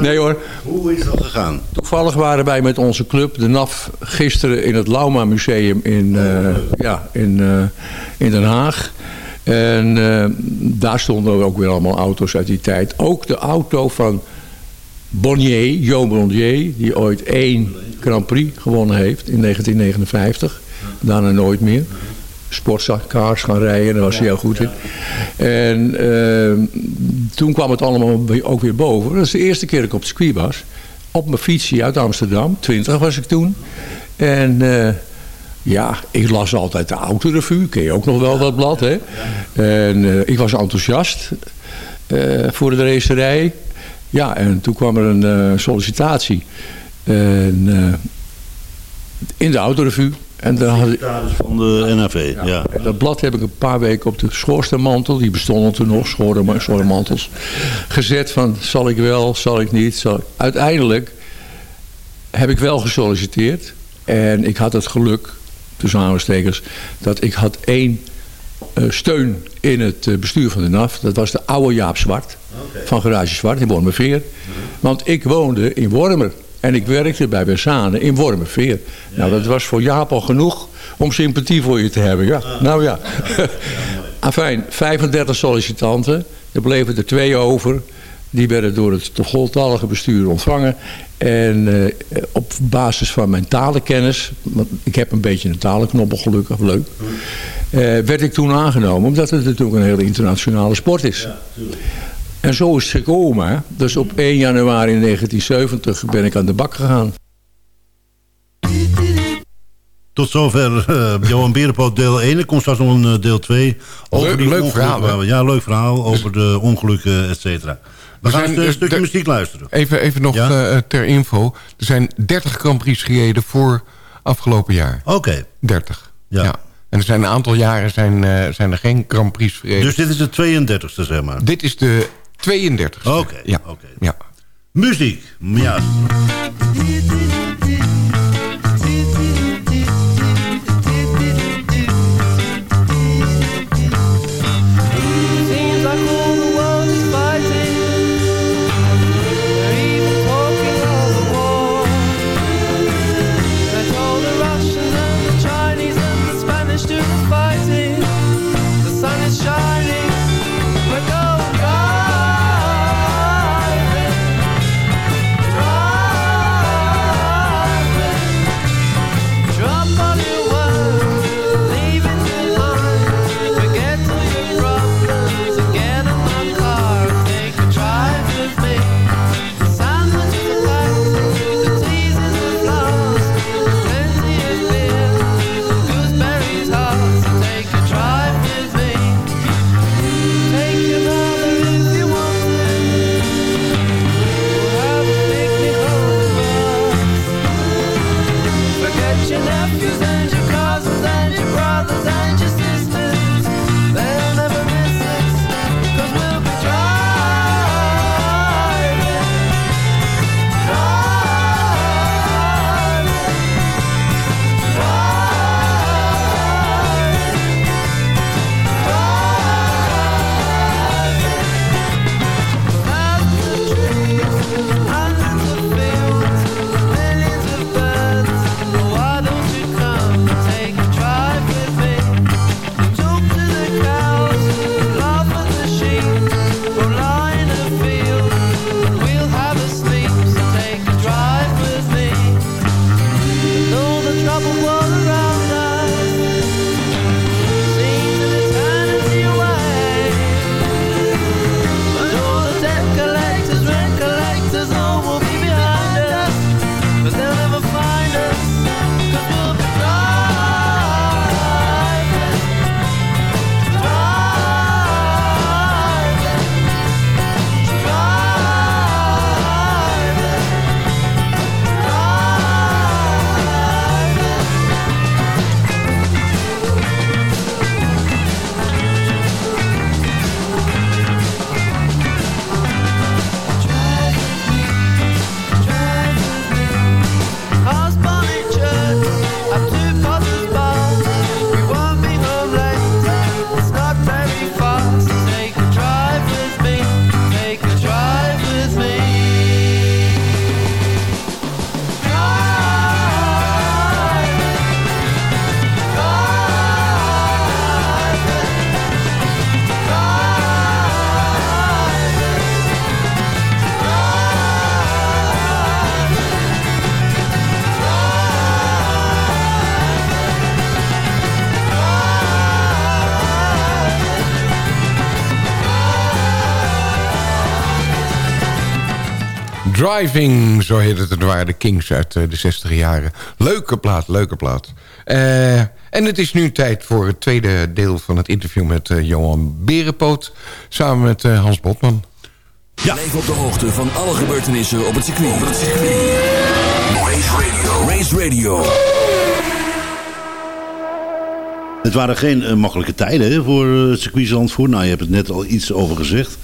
Nee hoor. Hoe is dat gegaan? Toevallig waren wij met onze club, de NAF, gisteren in het Lauma Museum in, eh, ja, in, eh, in Den Haag. En eh, daar stonden ook weer allemaal auto's uit die tijd. Ook de auto van Bonnier, Jo Bonnier, die ooit één Grand Prix gewonnen heeft in 1959. Daarna nooit meer. Sportcars gaan rijden, daar was hij heel goed in. En eh, toen kwam het allemaal ook weer boven. Dat is de eerste keer dat ik op het circuit was. Op mijn fietsje uit Amsterdam, 20 was ik toen. En eh, ja, ik las altijd de autorevue. Ken je ook nog wel dat blad, hè? En eh, ik was enthousiast eh, voor de racerij. Ja, en toen kwam er een sollicitatie. En, in de autorevue. En dan had ik, Van de NAV, ja. en dat blad heb ik een paar weken op de schoorsteenmantel, die bestonden toen nog, schoorsteenmantels, gezet van zal ik wel, zal ik niet. Zal ik- Uiteindelijk heb ik wel gesolliciteerd en ik had het geluk, tussen aanstekers, dat ik had één eh, steun in het eh, bestuur van de NAF. Dat was de oude Jaap Zwart van Garage Zwart in Wormerveer. Want ik woonde in Wormer. En ik werkte bij Bersane in Wormerveer. Nou, dat was voor Jaap al genoeg om sympathie voor je te hebben. Ja. Nou ja. Afijn, 35 sollicitanten. Er bleven er twee over. Die werden door het voltallige bestuur ontvangen. En eh, op basis van mijn talenkennis... want ik heb een beetje een talenknobbel gelukkig, leuk... eh, werd ik toen aangenomen, omdat het natuurlijk een hele internationale sport is. En zo is het gekomen. Dus op 1 januari 1970 ben ik aan de bak gegaan. Tot zover eh, Johan Berenpoot deel 1. Er komt straks nog een eh, deel 2. Over Leuk- die leuk verhaal, hè? waar we- Ja, leuk verhaal over de ongelukken, et cetera. We gaan zijn- een er- stukje muziek luisteren. Even, even nog Ja? eh, ter info. Er zijn 30 Grand Prix gereden voor afgelopen jaar. Oké. 30. Ja. En er zijn een aantal jaren zijn, eh, zijn er geen Grand Prix gereden. Dus dit is de 32e, zeg maar. Dit is de 32e. Oké, Ja. oké. ja. Muziek, ja. Driving, zo heet het. Het waren de Kings uit eh, de 60 jaren. Leuke plaat, leuke plaat. Eh, en het is nu tijd voor het tweede deel van het interview met eh, Johan Berenpoot. Samen met Hans Botman. Ja. Blijf op de hoogte van alle gebeurtenissen op het circuit. Op het circuit. Race Radio. Race Radio. Het waren geen makkelijke tijden hè, voor uh, het circuit Zandvoort. Nou, je hebt het net al iets over gezegd.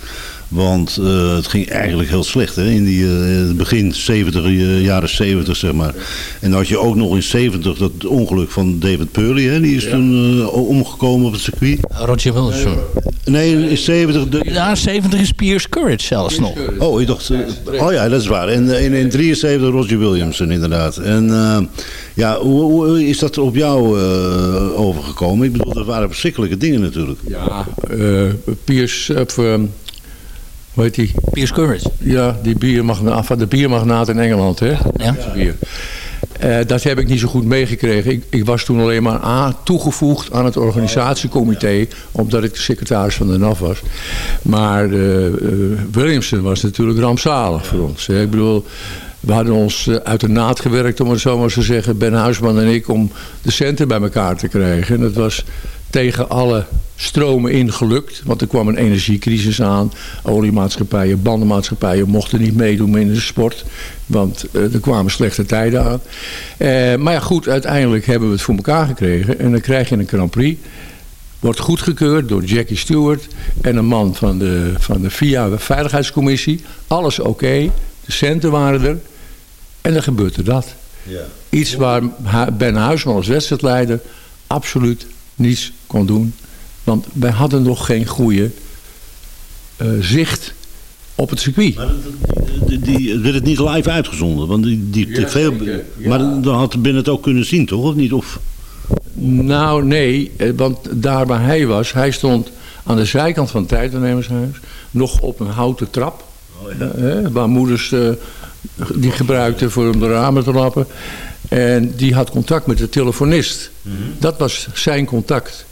Want uh, het ging eigenlijk heel slecht hè, in die uh, begin 70, uh, jaren 70 zeg maar. En dan had je ook nog in 70 dat ongeluk van David Purley. Hè, die is ja. toen omgekomen op het circuit. Roger Wilson. Nee, in 70... De... Ja, 70 is Pierce Courage zelfs nog. Oh, ik dacht... oh ja, dat is waar. En in, in 73 Roger Williamson inderdaad. En ja, hoe, hoe, is dat op jou overgekomen? Ik bedoel, dat waren verschrikkelijke dingen natuurlijk. Ja, Pierce... Hoe heet die? Piers Courage. Ja, die biermagnaat, van de biermagnaat in Engeland, hè? Ja. Bier. Uh, dat heb ik niet zo goed meegekregen. Ik, ik, was toen alleen maar A, toegevoegd aan het organisatiecomité, omdat ik de secretaris van de NAF was. Maar uh, uh, Williamson was natuurlijk rampzalig voor ons. Hè? Ik bedoel, we hadden ons uit de naad gewerkt, om het zo maar te zeggen, Ben Huisman en ik, om de centen bij elkaar te krijgen. En dat was tegen alle stromen in gelukt. Want er kwam een energiecrisis aan. Oliemaatschappijen, bandenmaatschappijen mochten niet meedoen in de sport. Want uh, er kwamen slechte tijden aan. Uh, maar ja goed, uiteindelijk hebben we het voor elkaar gekregen. En dan krijg je een Grand Prix. Wordt goedgekeurd door Jackie Stewart. En een man van de, van de VIA Veiligheidscommissie. Alles oké. Okay, de centen waren er. En dan gebeurde dat. Ja. Iets waar Ben Huisman als wedstrijdleider absoluut niets kon doen. Want wij hadden nog geen goede uh, zicht op het circuit. Maar die, die, die, werd het niet live uitgezonden? Want die, die ja. Ja. Maar dan had Ben het ook kunnen zien, toch? Of niet? Of... Nou, nee. Want daar waar hij was, hij stond aan de zijkant van het tijdennemershuis. Nog op een houten trap. Oh, ja. uh, waar moeders uh, die gebruikten voor om de ramen te lappen. En die had contact met de telefonist. Mm -hmm. Dat was zijn contact.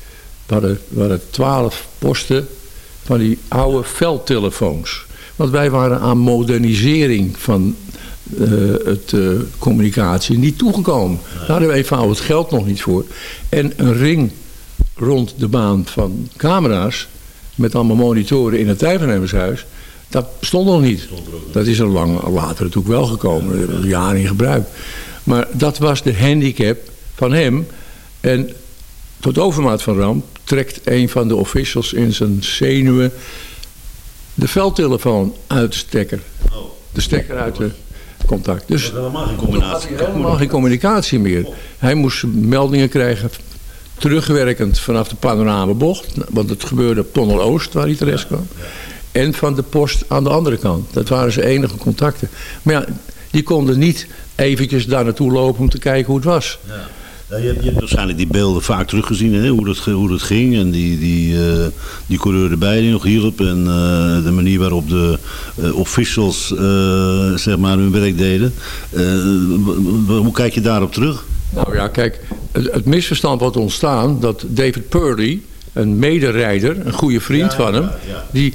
We hadden, we hadden twaalf posten van die oude veldtelefoons. Want wij waren aan modernisering van uh, het uh, communicatie niet toegekomen. Daar hadden we eenvoudig het geld nog niet voor. En een ring rond de baan van camera's... met allemaal monitoren in het tijdvernemershuis... dat stond nog niet. Dat is er lang later natuurlijk wel gekomen. Een jaar in gebruik. Maar dat was de handicap van hem. En tot overmaat van ramp trekt een van de officials in zijn zenuwen de veldtelefoon uit de stekker. De stekker uit de contact. Dus helemaal geen communicatie. helemaal geen communicatie meer. Hij moest meldingen krijgen terugwerkend vanaf de panoramabocht. Want het gebeurde op Tunnel Oost waar hij terecht kwam. En van de post aan de andere kant. Dat waren zijn enige contacten. Maar ja, die konden niet eventjes daar naartoe lopen om te kijken hoe het was. Ja. Ja, je, hebt, je, hebt, waarschijnlijk die beelden vaak teruggezien, hè? Hoe, dat, hoe dat ging. En die, die, uh, die coureur erbij die nog hielp. En uh, de manier waarop de uh, officials zeg maar hun werk deden. hoe kijk je daarop terug? Nou ja, kijk, het, het, misverstand wat ontstaan... dat David Purdy, een mederijder, een goede vriend ja, van hem... Ja. die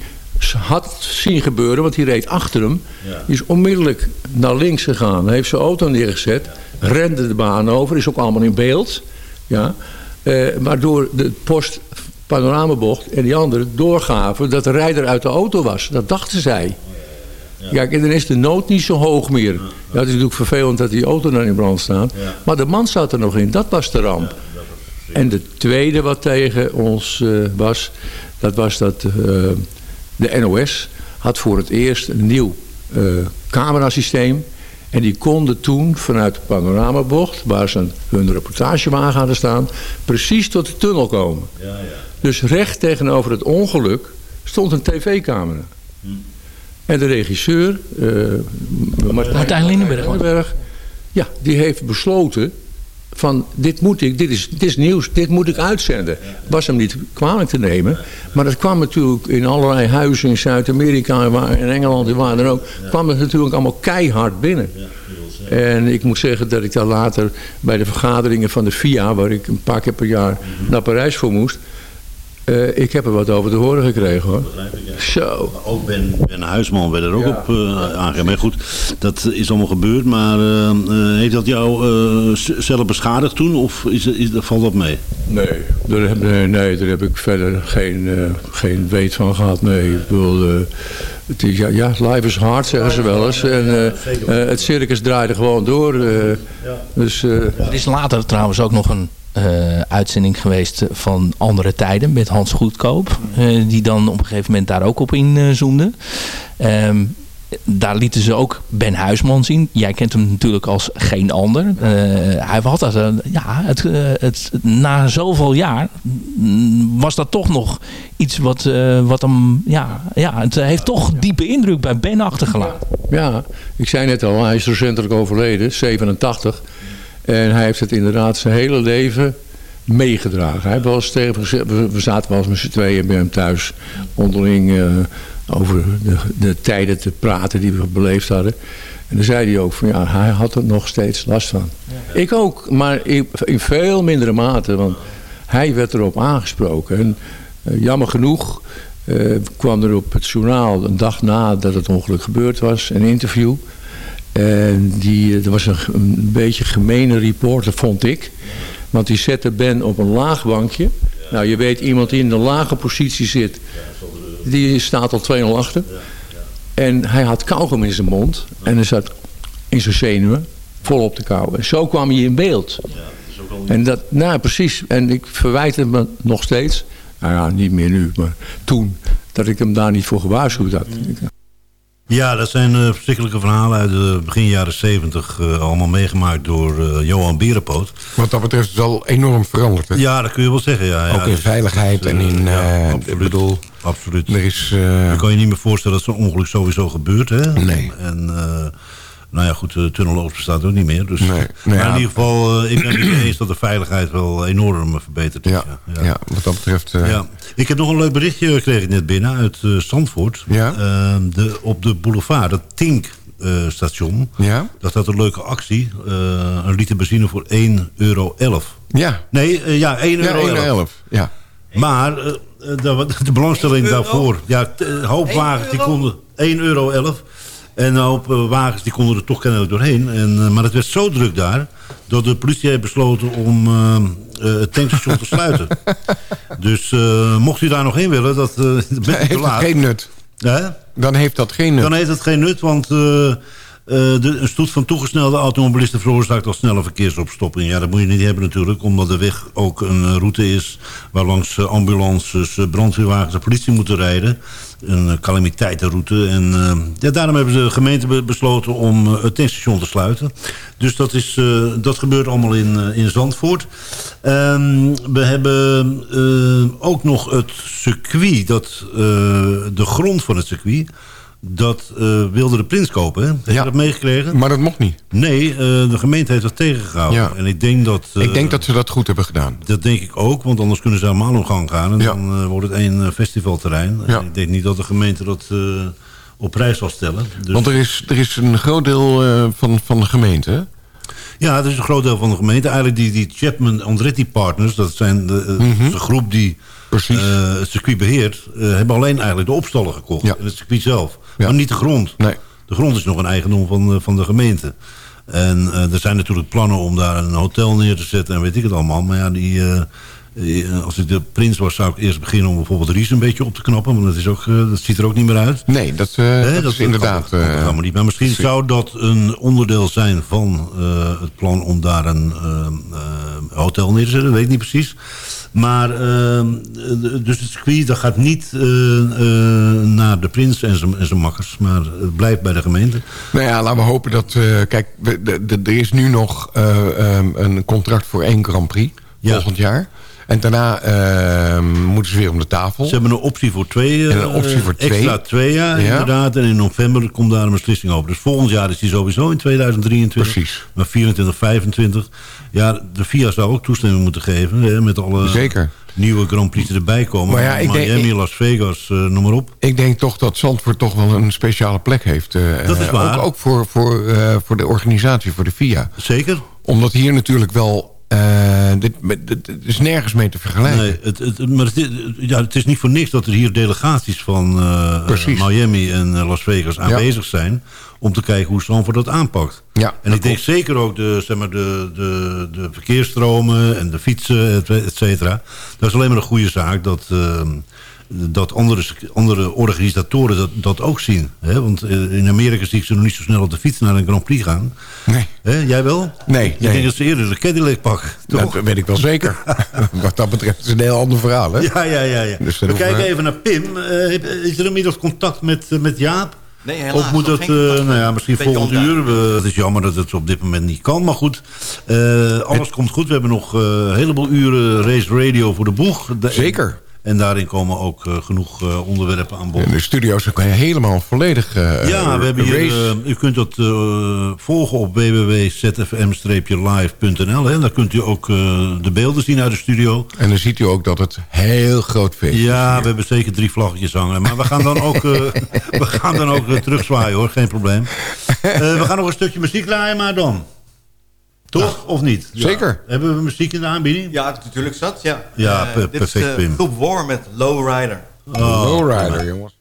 had zien gebeuren, want die reed achter hem. Die is onmiddellijk naar links gegaan. heeft zijn auto neergezet rende de baan over, is ook allemaal in beeld. Ja. Uh, waardoor de post panoramabocht en die anderen doorgaven dat de rijder uit de auto was. Dat dachten zij. Ja. Kijk, en dan is de nood niet zo hoog meer. Ja, het is natuurlijk vervelend dat die auto dan in brand staat. Ja. Maar de man zat er nog in, dat was de ramp. En de tweede wat tegen ons uh, was, dat was dat uh, de NOS had voor het eerst een nieuw camerasysteem en die konden toen vanuit de panoramabocht, waar ze hun reportagewagen hadden staan, precies tot de tunnel komen. Ja, ja. Dus recht tegenover het ongeluk stond een tv-camera. Hm. En de regisseur, uh, Martijn, Martijn Lindenberg, ja, die heeft besloten van dit moet ik, dit is, dit is nieuws, dit moet ik uitzenden. Was hem niet kwalijk te nemen. Maar dat kwam natuurlijk in allerlei huizen in Zuid-Amerika en Engeland en waar dan ook. kwam het natuurlijk allemaal keihard binnen. En ik moet zeggen dat ik daar later bij de vergaderingen van de FIA... waar ik een paar keer per jaar naar Parijs voor moest... Eh, ik heb er wat over te horen gekregen hoor. Zo. Ook Ben, ben Huisman werd er ook op uh, aangegeven. Maar goed, dat is allemaal gebeurd. Maar uh, heeft dat jou zelf beschadigd toen? Of is, is, valt dat mee? Nee, daar heb, nee, nee, daar heb ik verder geen, geen weet van gehad. Nee, ik bedoel... Het is, ja, ja, life is hard, zeggen ze wel eens. En uh, uh, het circus draaide gewoon door. Uh, dus, er is later trouwens ook nog een uitzending geweest van Andere Tijden met Hans Goedkoop. die dan op een gegeven moment daar ook op inzoomde. Um, daar lieten ze ook Ben Huisman zien. Jij kent hem natuurlijk als geen ander. Uh, hij had dat, ja, het, het, na zoveel jaar mm, was dat toch nog iets wat, wat hem, ja, ja, het heeft toch diepe indruk bij Ben achtergelaten. Ja, ik zei net al, hij is recentelijk overleden, 87. En hij heeft het inderdaad zijn hele leven meegedragen. Hij tegen, we, zaten wel eens met z'n tweeën bij hem thuis onderling over de, de, tijden te praten die we beleefd hadden. En dan zei hij ook van ja, hij had er nog steeds last van. Ja. Ik ook, maar in, in, veel mindere mate, want hij werd erop aangesproken. En uh, jammer genoeg uh, kwam er op het journaal een dag nadat het ongeluk gebeurd was, een interview. En die, er was een, een beetje gemene reporter, vond ik. Want die zette Ben op een laag bankje. Nou, je weet, iemand die in een lage positie zit die staat al 2-0 achter. En hij had kauwgom in zijn mond. En hij zat in zijn zenuwen volop te kauwen. En zo kwam hij in beeld. En dat, nou precies. En ik verwijt hem me nog steeds. Nou ja, niet meer nu, maar toen. Dat ik hem daar niet voor gewaarschuwd had. Ja, dat zijn uh, verschrikkelijke verhalen uit de begin jaren 70. Uh, allemaal meegemaakt door uh, Johan Berenpoot. Wat dat betreft is het al enorm veranderd. Hè? Ja, dat kun je wel zeggen. Ja, Ook ja, in dus, veiligheid en in... ja, ik bedoel, absoluut. Er is... Je kan je niet meer voorstellen dat zo'n ongeluk sowieso gebeurt. Hè? Nee. En... nou ja, goed, de tunnelloos bestaat ook niet meer. Dus, nee, nee, maar ja. in ieder geval, ik ben het eens dat de veiligheid wel enorm verbeterd is. Ja, ja. ja. wat dat betreft... Uh... Ja. Ik heb nog een leuk berichtje, kreeg ik net binnen, uit uh, Zandvoort. Ja? Uh, de, op de boulevard, het Tink station. Ja? Dat had een leuke actie. een liter benzine voor 1,11 euro. Ja. Nee, ja, 1,11 euro. Ja, 1,11. Ja. Maar de, de belangstelling daarvoor... Ja, een hoop wagens die konden 1,11 euro. En een hoop wagens die konden er toch kennelijk doorheen. En, uh, maar het werd zo druk daar... dat de politie heeft besloten om uh, uh, het tankstation te sluiten. Dus mocht u daar nog heen willen... Dat, uh, bent u heeft te laat. geen nut. Dan heeft dat geen nut. Dan heeft het geen nut, want... de, een stoet van toegesnelde automobilisten veroorzaakt al snelle verkeersopstopping. Ja, dat moet je niet hebben natuurlijk, omdat de weg ook een route is... waar langs ambulances, brandweerwagens en politie moeten rijden een calamiteitenroute. En uh, ja, daarom hebben de gemeente be besloten om uh, het tankstation te sluiten. Dus dat, is, dat gebeurt allemaal in, in Zandvoort. Um, we hebben ook nog het circuit, dat, de grond van het circuit... Dat uh, wilde de prins kopen, hè? Heb ja, je dat meegekregen? Maar dat mocht niet. Nee, uh, de gemeente heeft dat tegengehouden. Ja. En ik denk dat... Uh, ik denk dat ze dat goed hebben gedaan. Dat denk ik ook, want anders kunnen ze helemaal op gang gaan. En ja. dan wordt het één festivalterrein. En ik denk niet dat de gemeente dat op prijs zal stellen. Dus... Want er is, er is een groot deel van, van de gemeente, hè? Ja, dat is een groot deel van de gemeente. Eigenlijk die, die Chapman Andretti Partners, dat zijn de, Mhm. mm -hmm. de groep die het circuit beheert... hebben alleen eigenlijk de opstallen gekocht. Ja. En het circuit zelf. Maar niet de grond. Nee. De grond is nog een eigendom van, van de gemeente. En uh, er zijn natuurlijk plannen om daar een hotel neer te zetten en weet ik het allemaal. Maar ja, die, uh, als ik de prins was, zou ik eerst beginnen om bijvoorbeeld Ries een beetje op te knappen. Want dat, is ook, uh, dat ziet er ook niet meer uit. Nee, dat, He, dat, dat is inderdaad... Dat maar niet. Maar misschien zou dat een onderdeel zijn van het plan om daar een hotel neer te zetten. Dat weet ik niet precies. Maar uh, dus het circuit dat gaat niet uh, uh, naar de prins en zijn makkers. Maar het blijft bij de gemeente. Nou ja, laten we hopen dat... kijk, we, de, de, er is nu nog um, een contract voor één Grand Prix. Ja. Volgend jaar. En daarna ehm, moeten ze weer om de tafel. Ze hebben een optie voor twee. En een optie voor twee. Extra twee jaar, ja. inderdaad. En in november komt daar een beslissing over. Dus volgend jaar is die sowieso in 2023. Precies. Maar 24, 25. Ja, de FIA zou ook toestemming moeten geven. Hè, met alle Zeker. nieuwe Grand Prix erbij komen. Maar ja, ik Miami, denk, Las Vegas, uh, noem maar op. Ik denk toch dat Zandvoort toch wel een speciale plek heeft. Uh, dat is waar. Ook, ook voor, voor, uh, voor de organisatie, voor de FIA. Zeker. Omdat hier natuurlijk wel Eh, dit, dit, dit is nergens mee te vergelijken. Nee, het, het, maar het is, ja, het is niet voor niks dat er hier delegaties van eh. Miami en eh, Las Vegas aanwezig zijn... om te kijken hoe Zandvoort dat aanpakt. Ja, en ik denk zeker ook de, zeg maar, de, de, de verkeersstromen en de fietsen, et, et cetera. Dat is alleen maar een goede zaak dat, eh, dat andere, andere organisatoren dat, dat ook zien. Hè? Want eh, in Amerika zie ik ze nog niet zo snel op de fiets naar een Grand Prix gaan. Nee. Hè? Jij wel? Nee, Ik nee. denk dat ze eerder de Cadillac pakken. Toch? Dat weet ik wel zeker. Wat dat betreft is het een heel ander verhaal, hè? Ja, ja, ja. ja. Dus We kijken we- even naar Pim. Eh, is er inmiddels contact met, eh, met Jaap? Nee, helaas. Of moet dat, eh, nou ja, misschien volgend uur. Het is jammer dat het op dit moment niet kan, maar goed. Eh, alles komt goed. We hebben nog een heleboel uren race radio voor de boeg. De- Zeker. En daarin komen ook eh, genoeg eh, onderwerpen aan bod. En de studio is ook helemaal volledig eh, ja, we hebben hier, u kunt dat volgen op www.zfm-live.nl. hè. Daar kunt u ook de beelden zien uit de studio. En dan ziet u ook dat het heel groot feest is. Ja, we hebben zeker drie vlaggetjes hangen. Maar we gaan dan ook, we gaan dan ook terugzwaaien hoor, geen probleem. We gaan nog een stukje muziek draaien, maar dan. Toch? of niet? Ja. Zeker. Hebben we muziek in de aanbieding? Ja, natuurlijk zat, ja. Ja, dit perfect, Pim. groep War met Lowrider. Oh, Lowrider, jongens.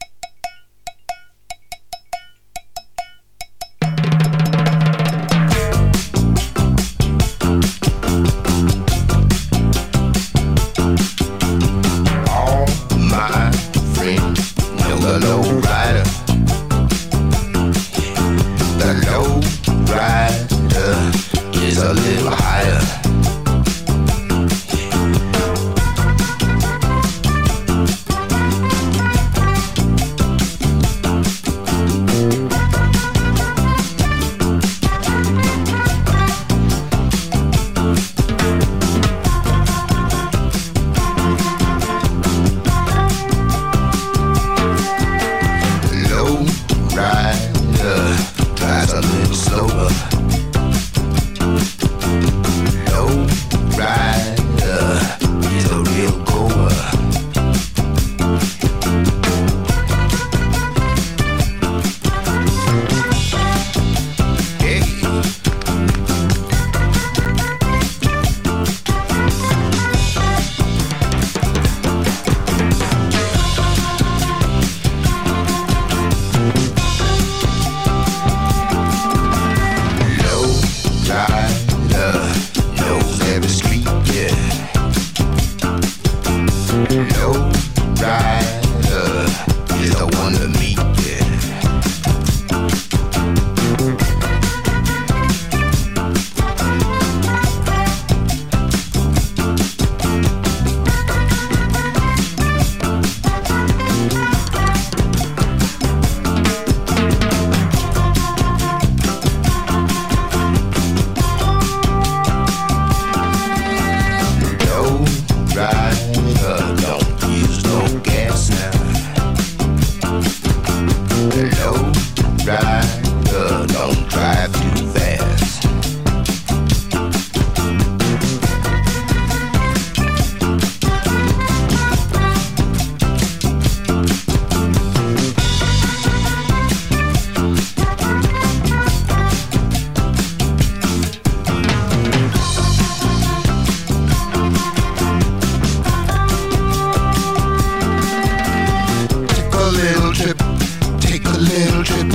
Little trip,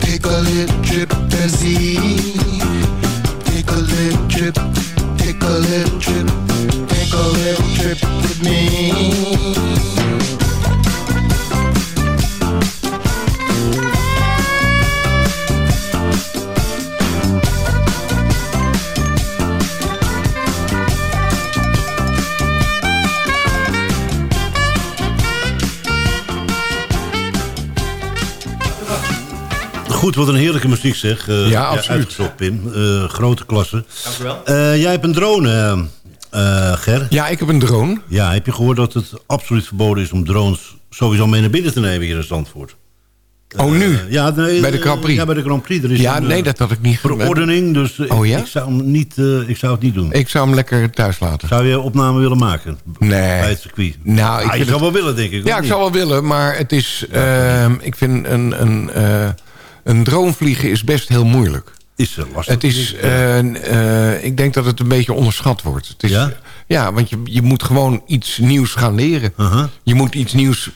take a little trip and see. Take a little trip, take a little trip, Goed, wat een heerlijke muziek zeg. Eh, Ja, absoluut. uitgezocht, Pim. Eh, grote klasse. Dank u wel. Eh, jij hebt een drone, Ger. Ja, ik heb een drone. Ja, heb je gehoord dat het absoluut verboden is om drones sowieso mee naar binnen te nemen hier in Zandvoort? Oh, nu? Ja, nee, Bij de Grand Prix? Ja, bij de Grand Prix. Er is Ja, een, nee, dat had ik niet gedaan. verordening, dus Oh, ik, ja? ik, zou hem niet, eh, ik zou het niet doen. Ik zou hem lekker thuis laten. Zou je opname willen maken Nee. bij het circuit? Nou, ik Ah, je zou het- wel willen, denk ik. Ja, ik niet? zou wel willen, maar het is... ehm, ik vind een, een, eh, een drone vliegen is best heel moeilijk. Is lastig. Het is, eh, eh, ik denk dat het een beetje onderschat wordt. Het is, Ja? ja? want je, je moet gewoon iets nieuws gaan leren. Je moet iets nieuws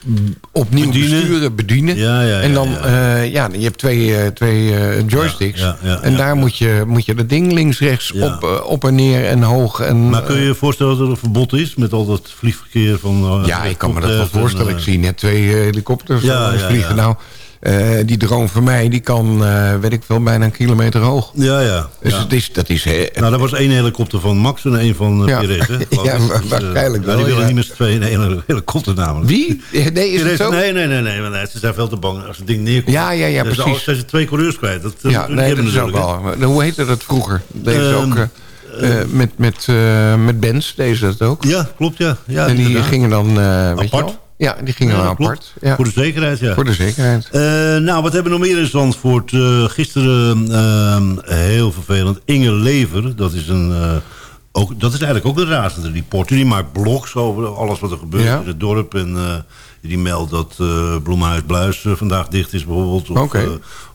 opnieuw Bedienen. besturen, bedienen. Ja, ja, en dan, ja. ja. ja, je hebt twee, eh, twee eh, joysticks. Ja, ja, ja, en daar Moet, je, moet je dat ding links, rechts, op, eh, op en neer en hoog. En, Maar kun je je voorstellen dat er een verbod is met al dat vliegverkeer van... eh, Ja, ik kan me dat wel en, voorstellen. eh, Ik zie net twee eh, helikopters eh, vliegen. ja. Nou, eh, die drone van mij, die kan, eh, weet ik wel, bijna een kilometer hoog. Ja, ja. Dus ja. het is, dat is... eh, Nou, dat was één helikopter van Max en één van Ja. uh, Pires, hè? Ja, Dus, eh, waarschijnlijk ja, wel, Die willen niet met z'n tweeën één helikopter namelijk. Wie? Nee, is Pires- het zo? Nee, nee, nee, nee, nee, ze zijn veel te bang als het ding neerkomt. Ja, ja, ja, Dus precies. al zijn ze twee coureurs kwijt. Dat, Ja, nee, dat is ook wel. Hoe heette dat vroeger? Deze Ehm, ook, eh, eh, met, met, eh, met Benz, deze dat ook. Ja, klopt, ja. ja en die inderdaad. gingen dan, eh, weet je Apart? wel? Ja, die gingen Ja, apart. Ja. Voor de zekerheid, ja. Voor de zekerheid. Eh, nou, wat hebben we nog meer in Zandvoort? Eh, gisteren ehm, heel vervelend. Inge Lever, dat is, een, eh, ook, dat is eigenlijk ook een razende reporter. Die maakt blogs over alles wat er gebeurt Ja. in het dorp. En die meldt dat Bloemhuis Bluis vandaag dicht is bijvoorbeeld. Of,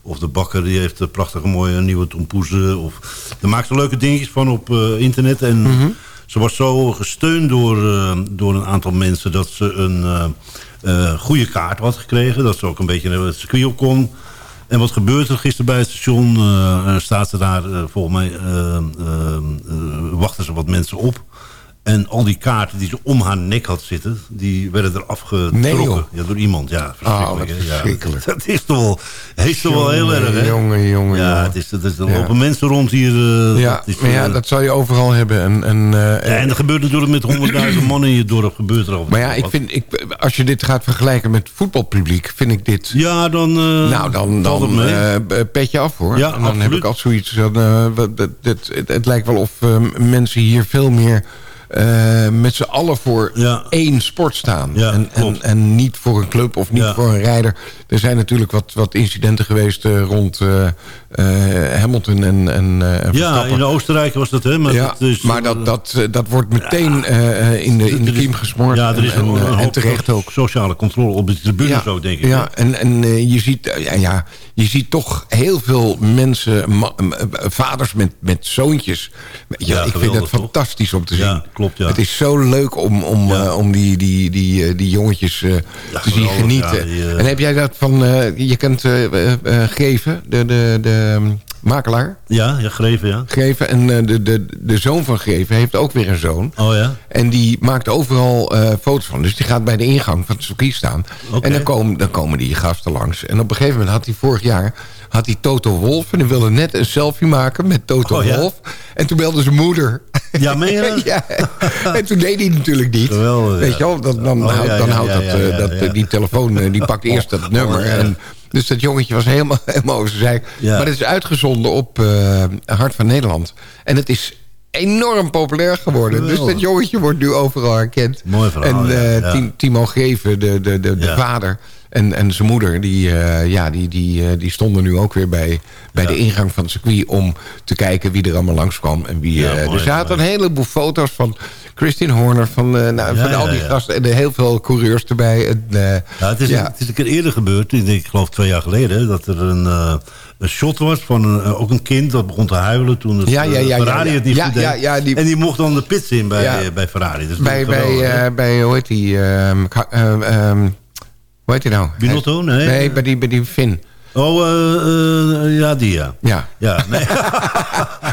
of de bakker die heeft een prachtige mooie nieuwe tompoezen. Of, er maakt er leuke dingetjes van op internet. En Mhm. Ze was zo gesteund door, eh, door een aantal mensen... dat ze een eh, eh, goede kaart had gekregen. Dat ze ook een beetje naar het circuit op kon. En wat gebeurt er gisteren bij het station? Er staat ze daar, volgens mij, wachten ze wat mensen op. En al die kaarten die ze om haar nek had zitten... die werden er afgetrokken. Nee, ja, door iemand, ja. Oh, wat hè. Ja, verschrikkelijk. dat is toch wel, is toch wel heel erg, hè? Jongen, jongen, Ja, het is, het is, er Ja. lopen mensen rond hier. eh, Ja, dat is, maar ja, eh, dat zal je overal hebben. En, en, eh, ja, en er gebeurt natuurlijk met honderdduizend man in je dorp. Gebeurt er al maar ja, ik wat. vind, ik, als je dit gaat vergelijken met voetbalpubliek... vind ik dit... Ja, dan... eh, nou, dan, dan eh, petje af, hoor. Ja, en dan heb ik al zoiets dat- dat- het, het lijkt wel of mensen hier veel meer... eh, met z'n allen voor één sport staan. Ja, en, en, en niet voor een club of niet Ja. voor een rijder. Er zijn natuurlijk wat, wat incidenten geweest eh, rond eh, Hamilton en, en, Ja, in Oostenrijk was dat, hè? Maar dat is, maar dat, dat, dat wordt meteen in de, in de kiem gesmoord. Ja, er is en, een, en, een en hoop terecht ook. sociale controle op de tribune zo, denk ik. Ja, en, en je, ziet, ja, ja, je ziet toch heel veel mensen, vaders met, met zoontjes. Ja, ik vind het fantastisch om te zien. Klopt, ja. Het is zo leuk om, om, eh, om die, die, die, eh, die jongetjes eh, te zien genieten. ja, die, En heb jij dat van, je kent Geven, de, de, de ehm, makelaar? Ja, ja, Greven, ja. Greven. En de, de, de zoon van Greven heeft ook weer een zoon. Oh ja? En die maakt overal foto's van. Dus die gaat bij de ingang van het circuit staan. Oké. En dan komen, dan komen die gasten langs. En op een gegeven moment had hij vorig jaar... had hij Toto Wolf. En die wilde net een selfie maken met Toto Oh, ja? Wolf. En toen belde zijn moeder. Ja, meen ja. En toen deed hij natuurlijk niet. Geweldig, Weet je wel, dan, dan, Oh, houdt, dan dat, die telefoon... eh, die pakt eerst dat nummer. ja. En, dus dat jongetje was helemaal, helemaal over zijn. Maar het is uitgezonden op eh, Hart van Nederland. En het is enorm populair geworden. Dus dat jongetje wordt nu overal herkend. Mooi verhaal, En eh, Timo Geven, de, de, de, vader... En, en zijn moeder, die, eh, ja, die, die, eh, die stonden nu ook weer bij, bij Ja. de ingang van het circuit... om te kijken wie er allemaal langskwam. En wie, Ja, eh, mooi, er zaten mooi. een heleboel foto's van Christine Horner... van, nou, Ja, van al die gasten en heel veel coureurs erbij. En, Ja, het, is, het is een keer eerder gebeurd, ik, geloof twee jaar geleden... dat er een, een shot was van een, ook een kind dat begon te huilen... toen het Ferrari het niet ja, goed deed. ja, ja, die- En die mocht dan de pits in bij, bij Ferrari. Dus bij, bij, bij, hoe heet die? ehm, ehm, hoe heet die nou? Binotto? Nee. Nee, bij die, bij die Finn. Oh, eh, eh, ja, die ja. Ja. Ja, nee.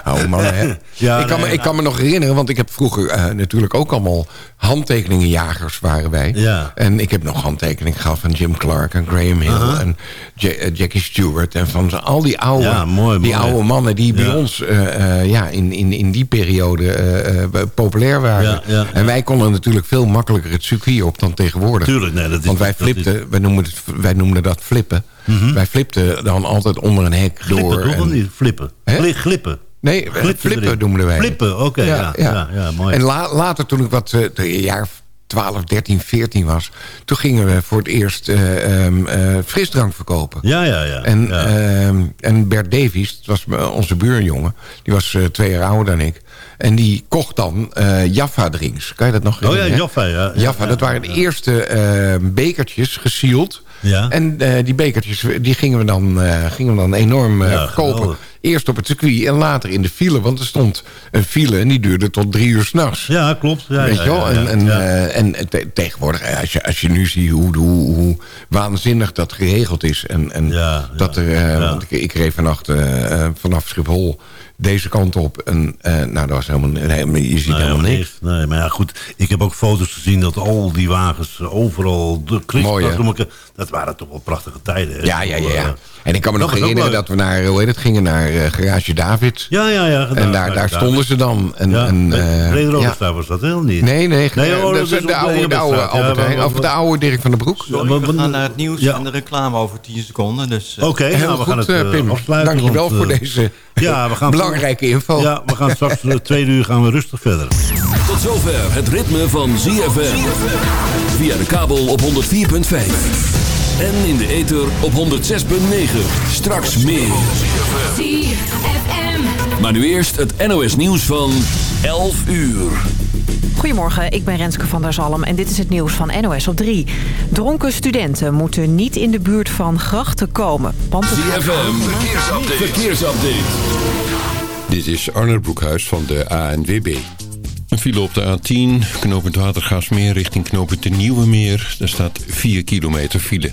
Oh man, hè. Ja, ik, kan nee, me, ik kan me nog herinneren, want ik heb vroeger eh, natuurlijk ook allemaal handtekeningenjagers waren wij. Ja. En ik heb nog handtekeningen gehad van Jim Clark en Graham Hill Aha. en Ja- Jackie Stewart. En van al die oude, Ja, mooi, die oude mannen die bij ons ja, in, in, in die periode populair waren. En wij konden natuurlijk veel makkelijker het circuit op dan tegenwoordig. Tuurlijk, nee, dat is- Want wij flipten, wij, noemden het, wij noemden dat flippen. Wij flipten dan altijd onder een hek Glippen, door. toch? en- Of niet? Flippen. Hè? Glippen. Nee, Glippen flippen erin. noemden wij. Flippen, oké. ja, ja, ja, mooi. En la- later toen ik wat, eh, een jaar 12, 13, 14 was... toen gingen we voor het eerst eh, ehm, eh, frisdrank verkopen. Ja, ja, ja. En, ja. ehm, en Bert Davies, dat was onze buurjongen... die was eh, twee jaar ouder dan ik... en die kocht dan eh Jaffa-drinks. Kan je dat nog Oh ja? Jaffa, ja. Ja, Jaffa, ja, dat waren de eerste eh, bekertjes, gesield... Ja. En eh, die bekertjes, die gingen we dan, eh, gingen we dan enorm eh, geweldig. Eerst op het circuit en later in de file. Want er stond een file en die duurde tot drie uur s'nachts. Ja, klopt. Ja, Weet je wel? En, en, eh, en te- tegenwoordig, eh, als je, als je nu ziet hoe, hoe, hoe waanzinnig dat geregeld is. En, en dat er, eh, want ik, ik reed vannacht vanaf Schiphol deze kant op. En nou, dat was helemaal, je ziet Nee, helemaal niks. Nee, maar ja, goed. Ik heb ook foto's gezien dat al die wagens overal... De Mooi, hè? kriskras, dat waren toch wel prachtige tijden. hè? Ja, ja, ja. Ja. En ik kan me nog herinneren dat we naar, hoe heet het, gingen naar eh, Garage David. Ja, ja, ja. En daar, daar stonden ze dan. En, Ja, en, eh, Brede ja. Was dat heel niet. Nee, nee. Nee, eh, oh, dat dat is is de oude, de oude Albert Heijn. Of de oude Dirk van den Broek. Sorry, we gaan naar het nieuws en de reclame over 10 seconden. Dus, eh, Oké, Heel nou, we gaan goed, het eh, eh, Pim. afsluiten. Dankjewel want, voor deze ja, we gaan belangrijke info. Ja, we gaan straks twee uur gaan we rustig verder. Tot zover het ritme van ZFM. Via de kabel op 104.5. En in de ether op 106.9. Straks meer. Maar nu eerst het NOS nieuws van 11 uur. Goedemorgen, ik ben Renske van der Zalm en dit is het nieuws van NOS op 3. Dronken studenten moeten niet in de buurt van grachten komen. Want ZFM, verkeersupdate. verkeersupdate. Dit is Arnold Broekhuis van de ANWB. Een file op de A10, knooppunt Watergaasmeer richting knooppunt de Nieuwe Meer. Daar staat 4 kilometer file.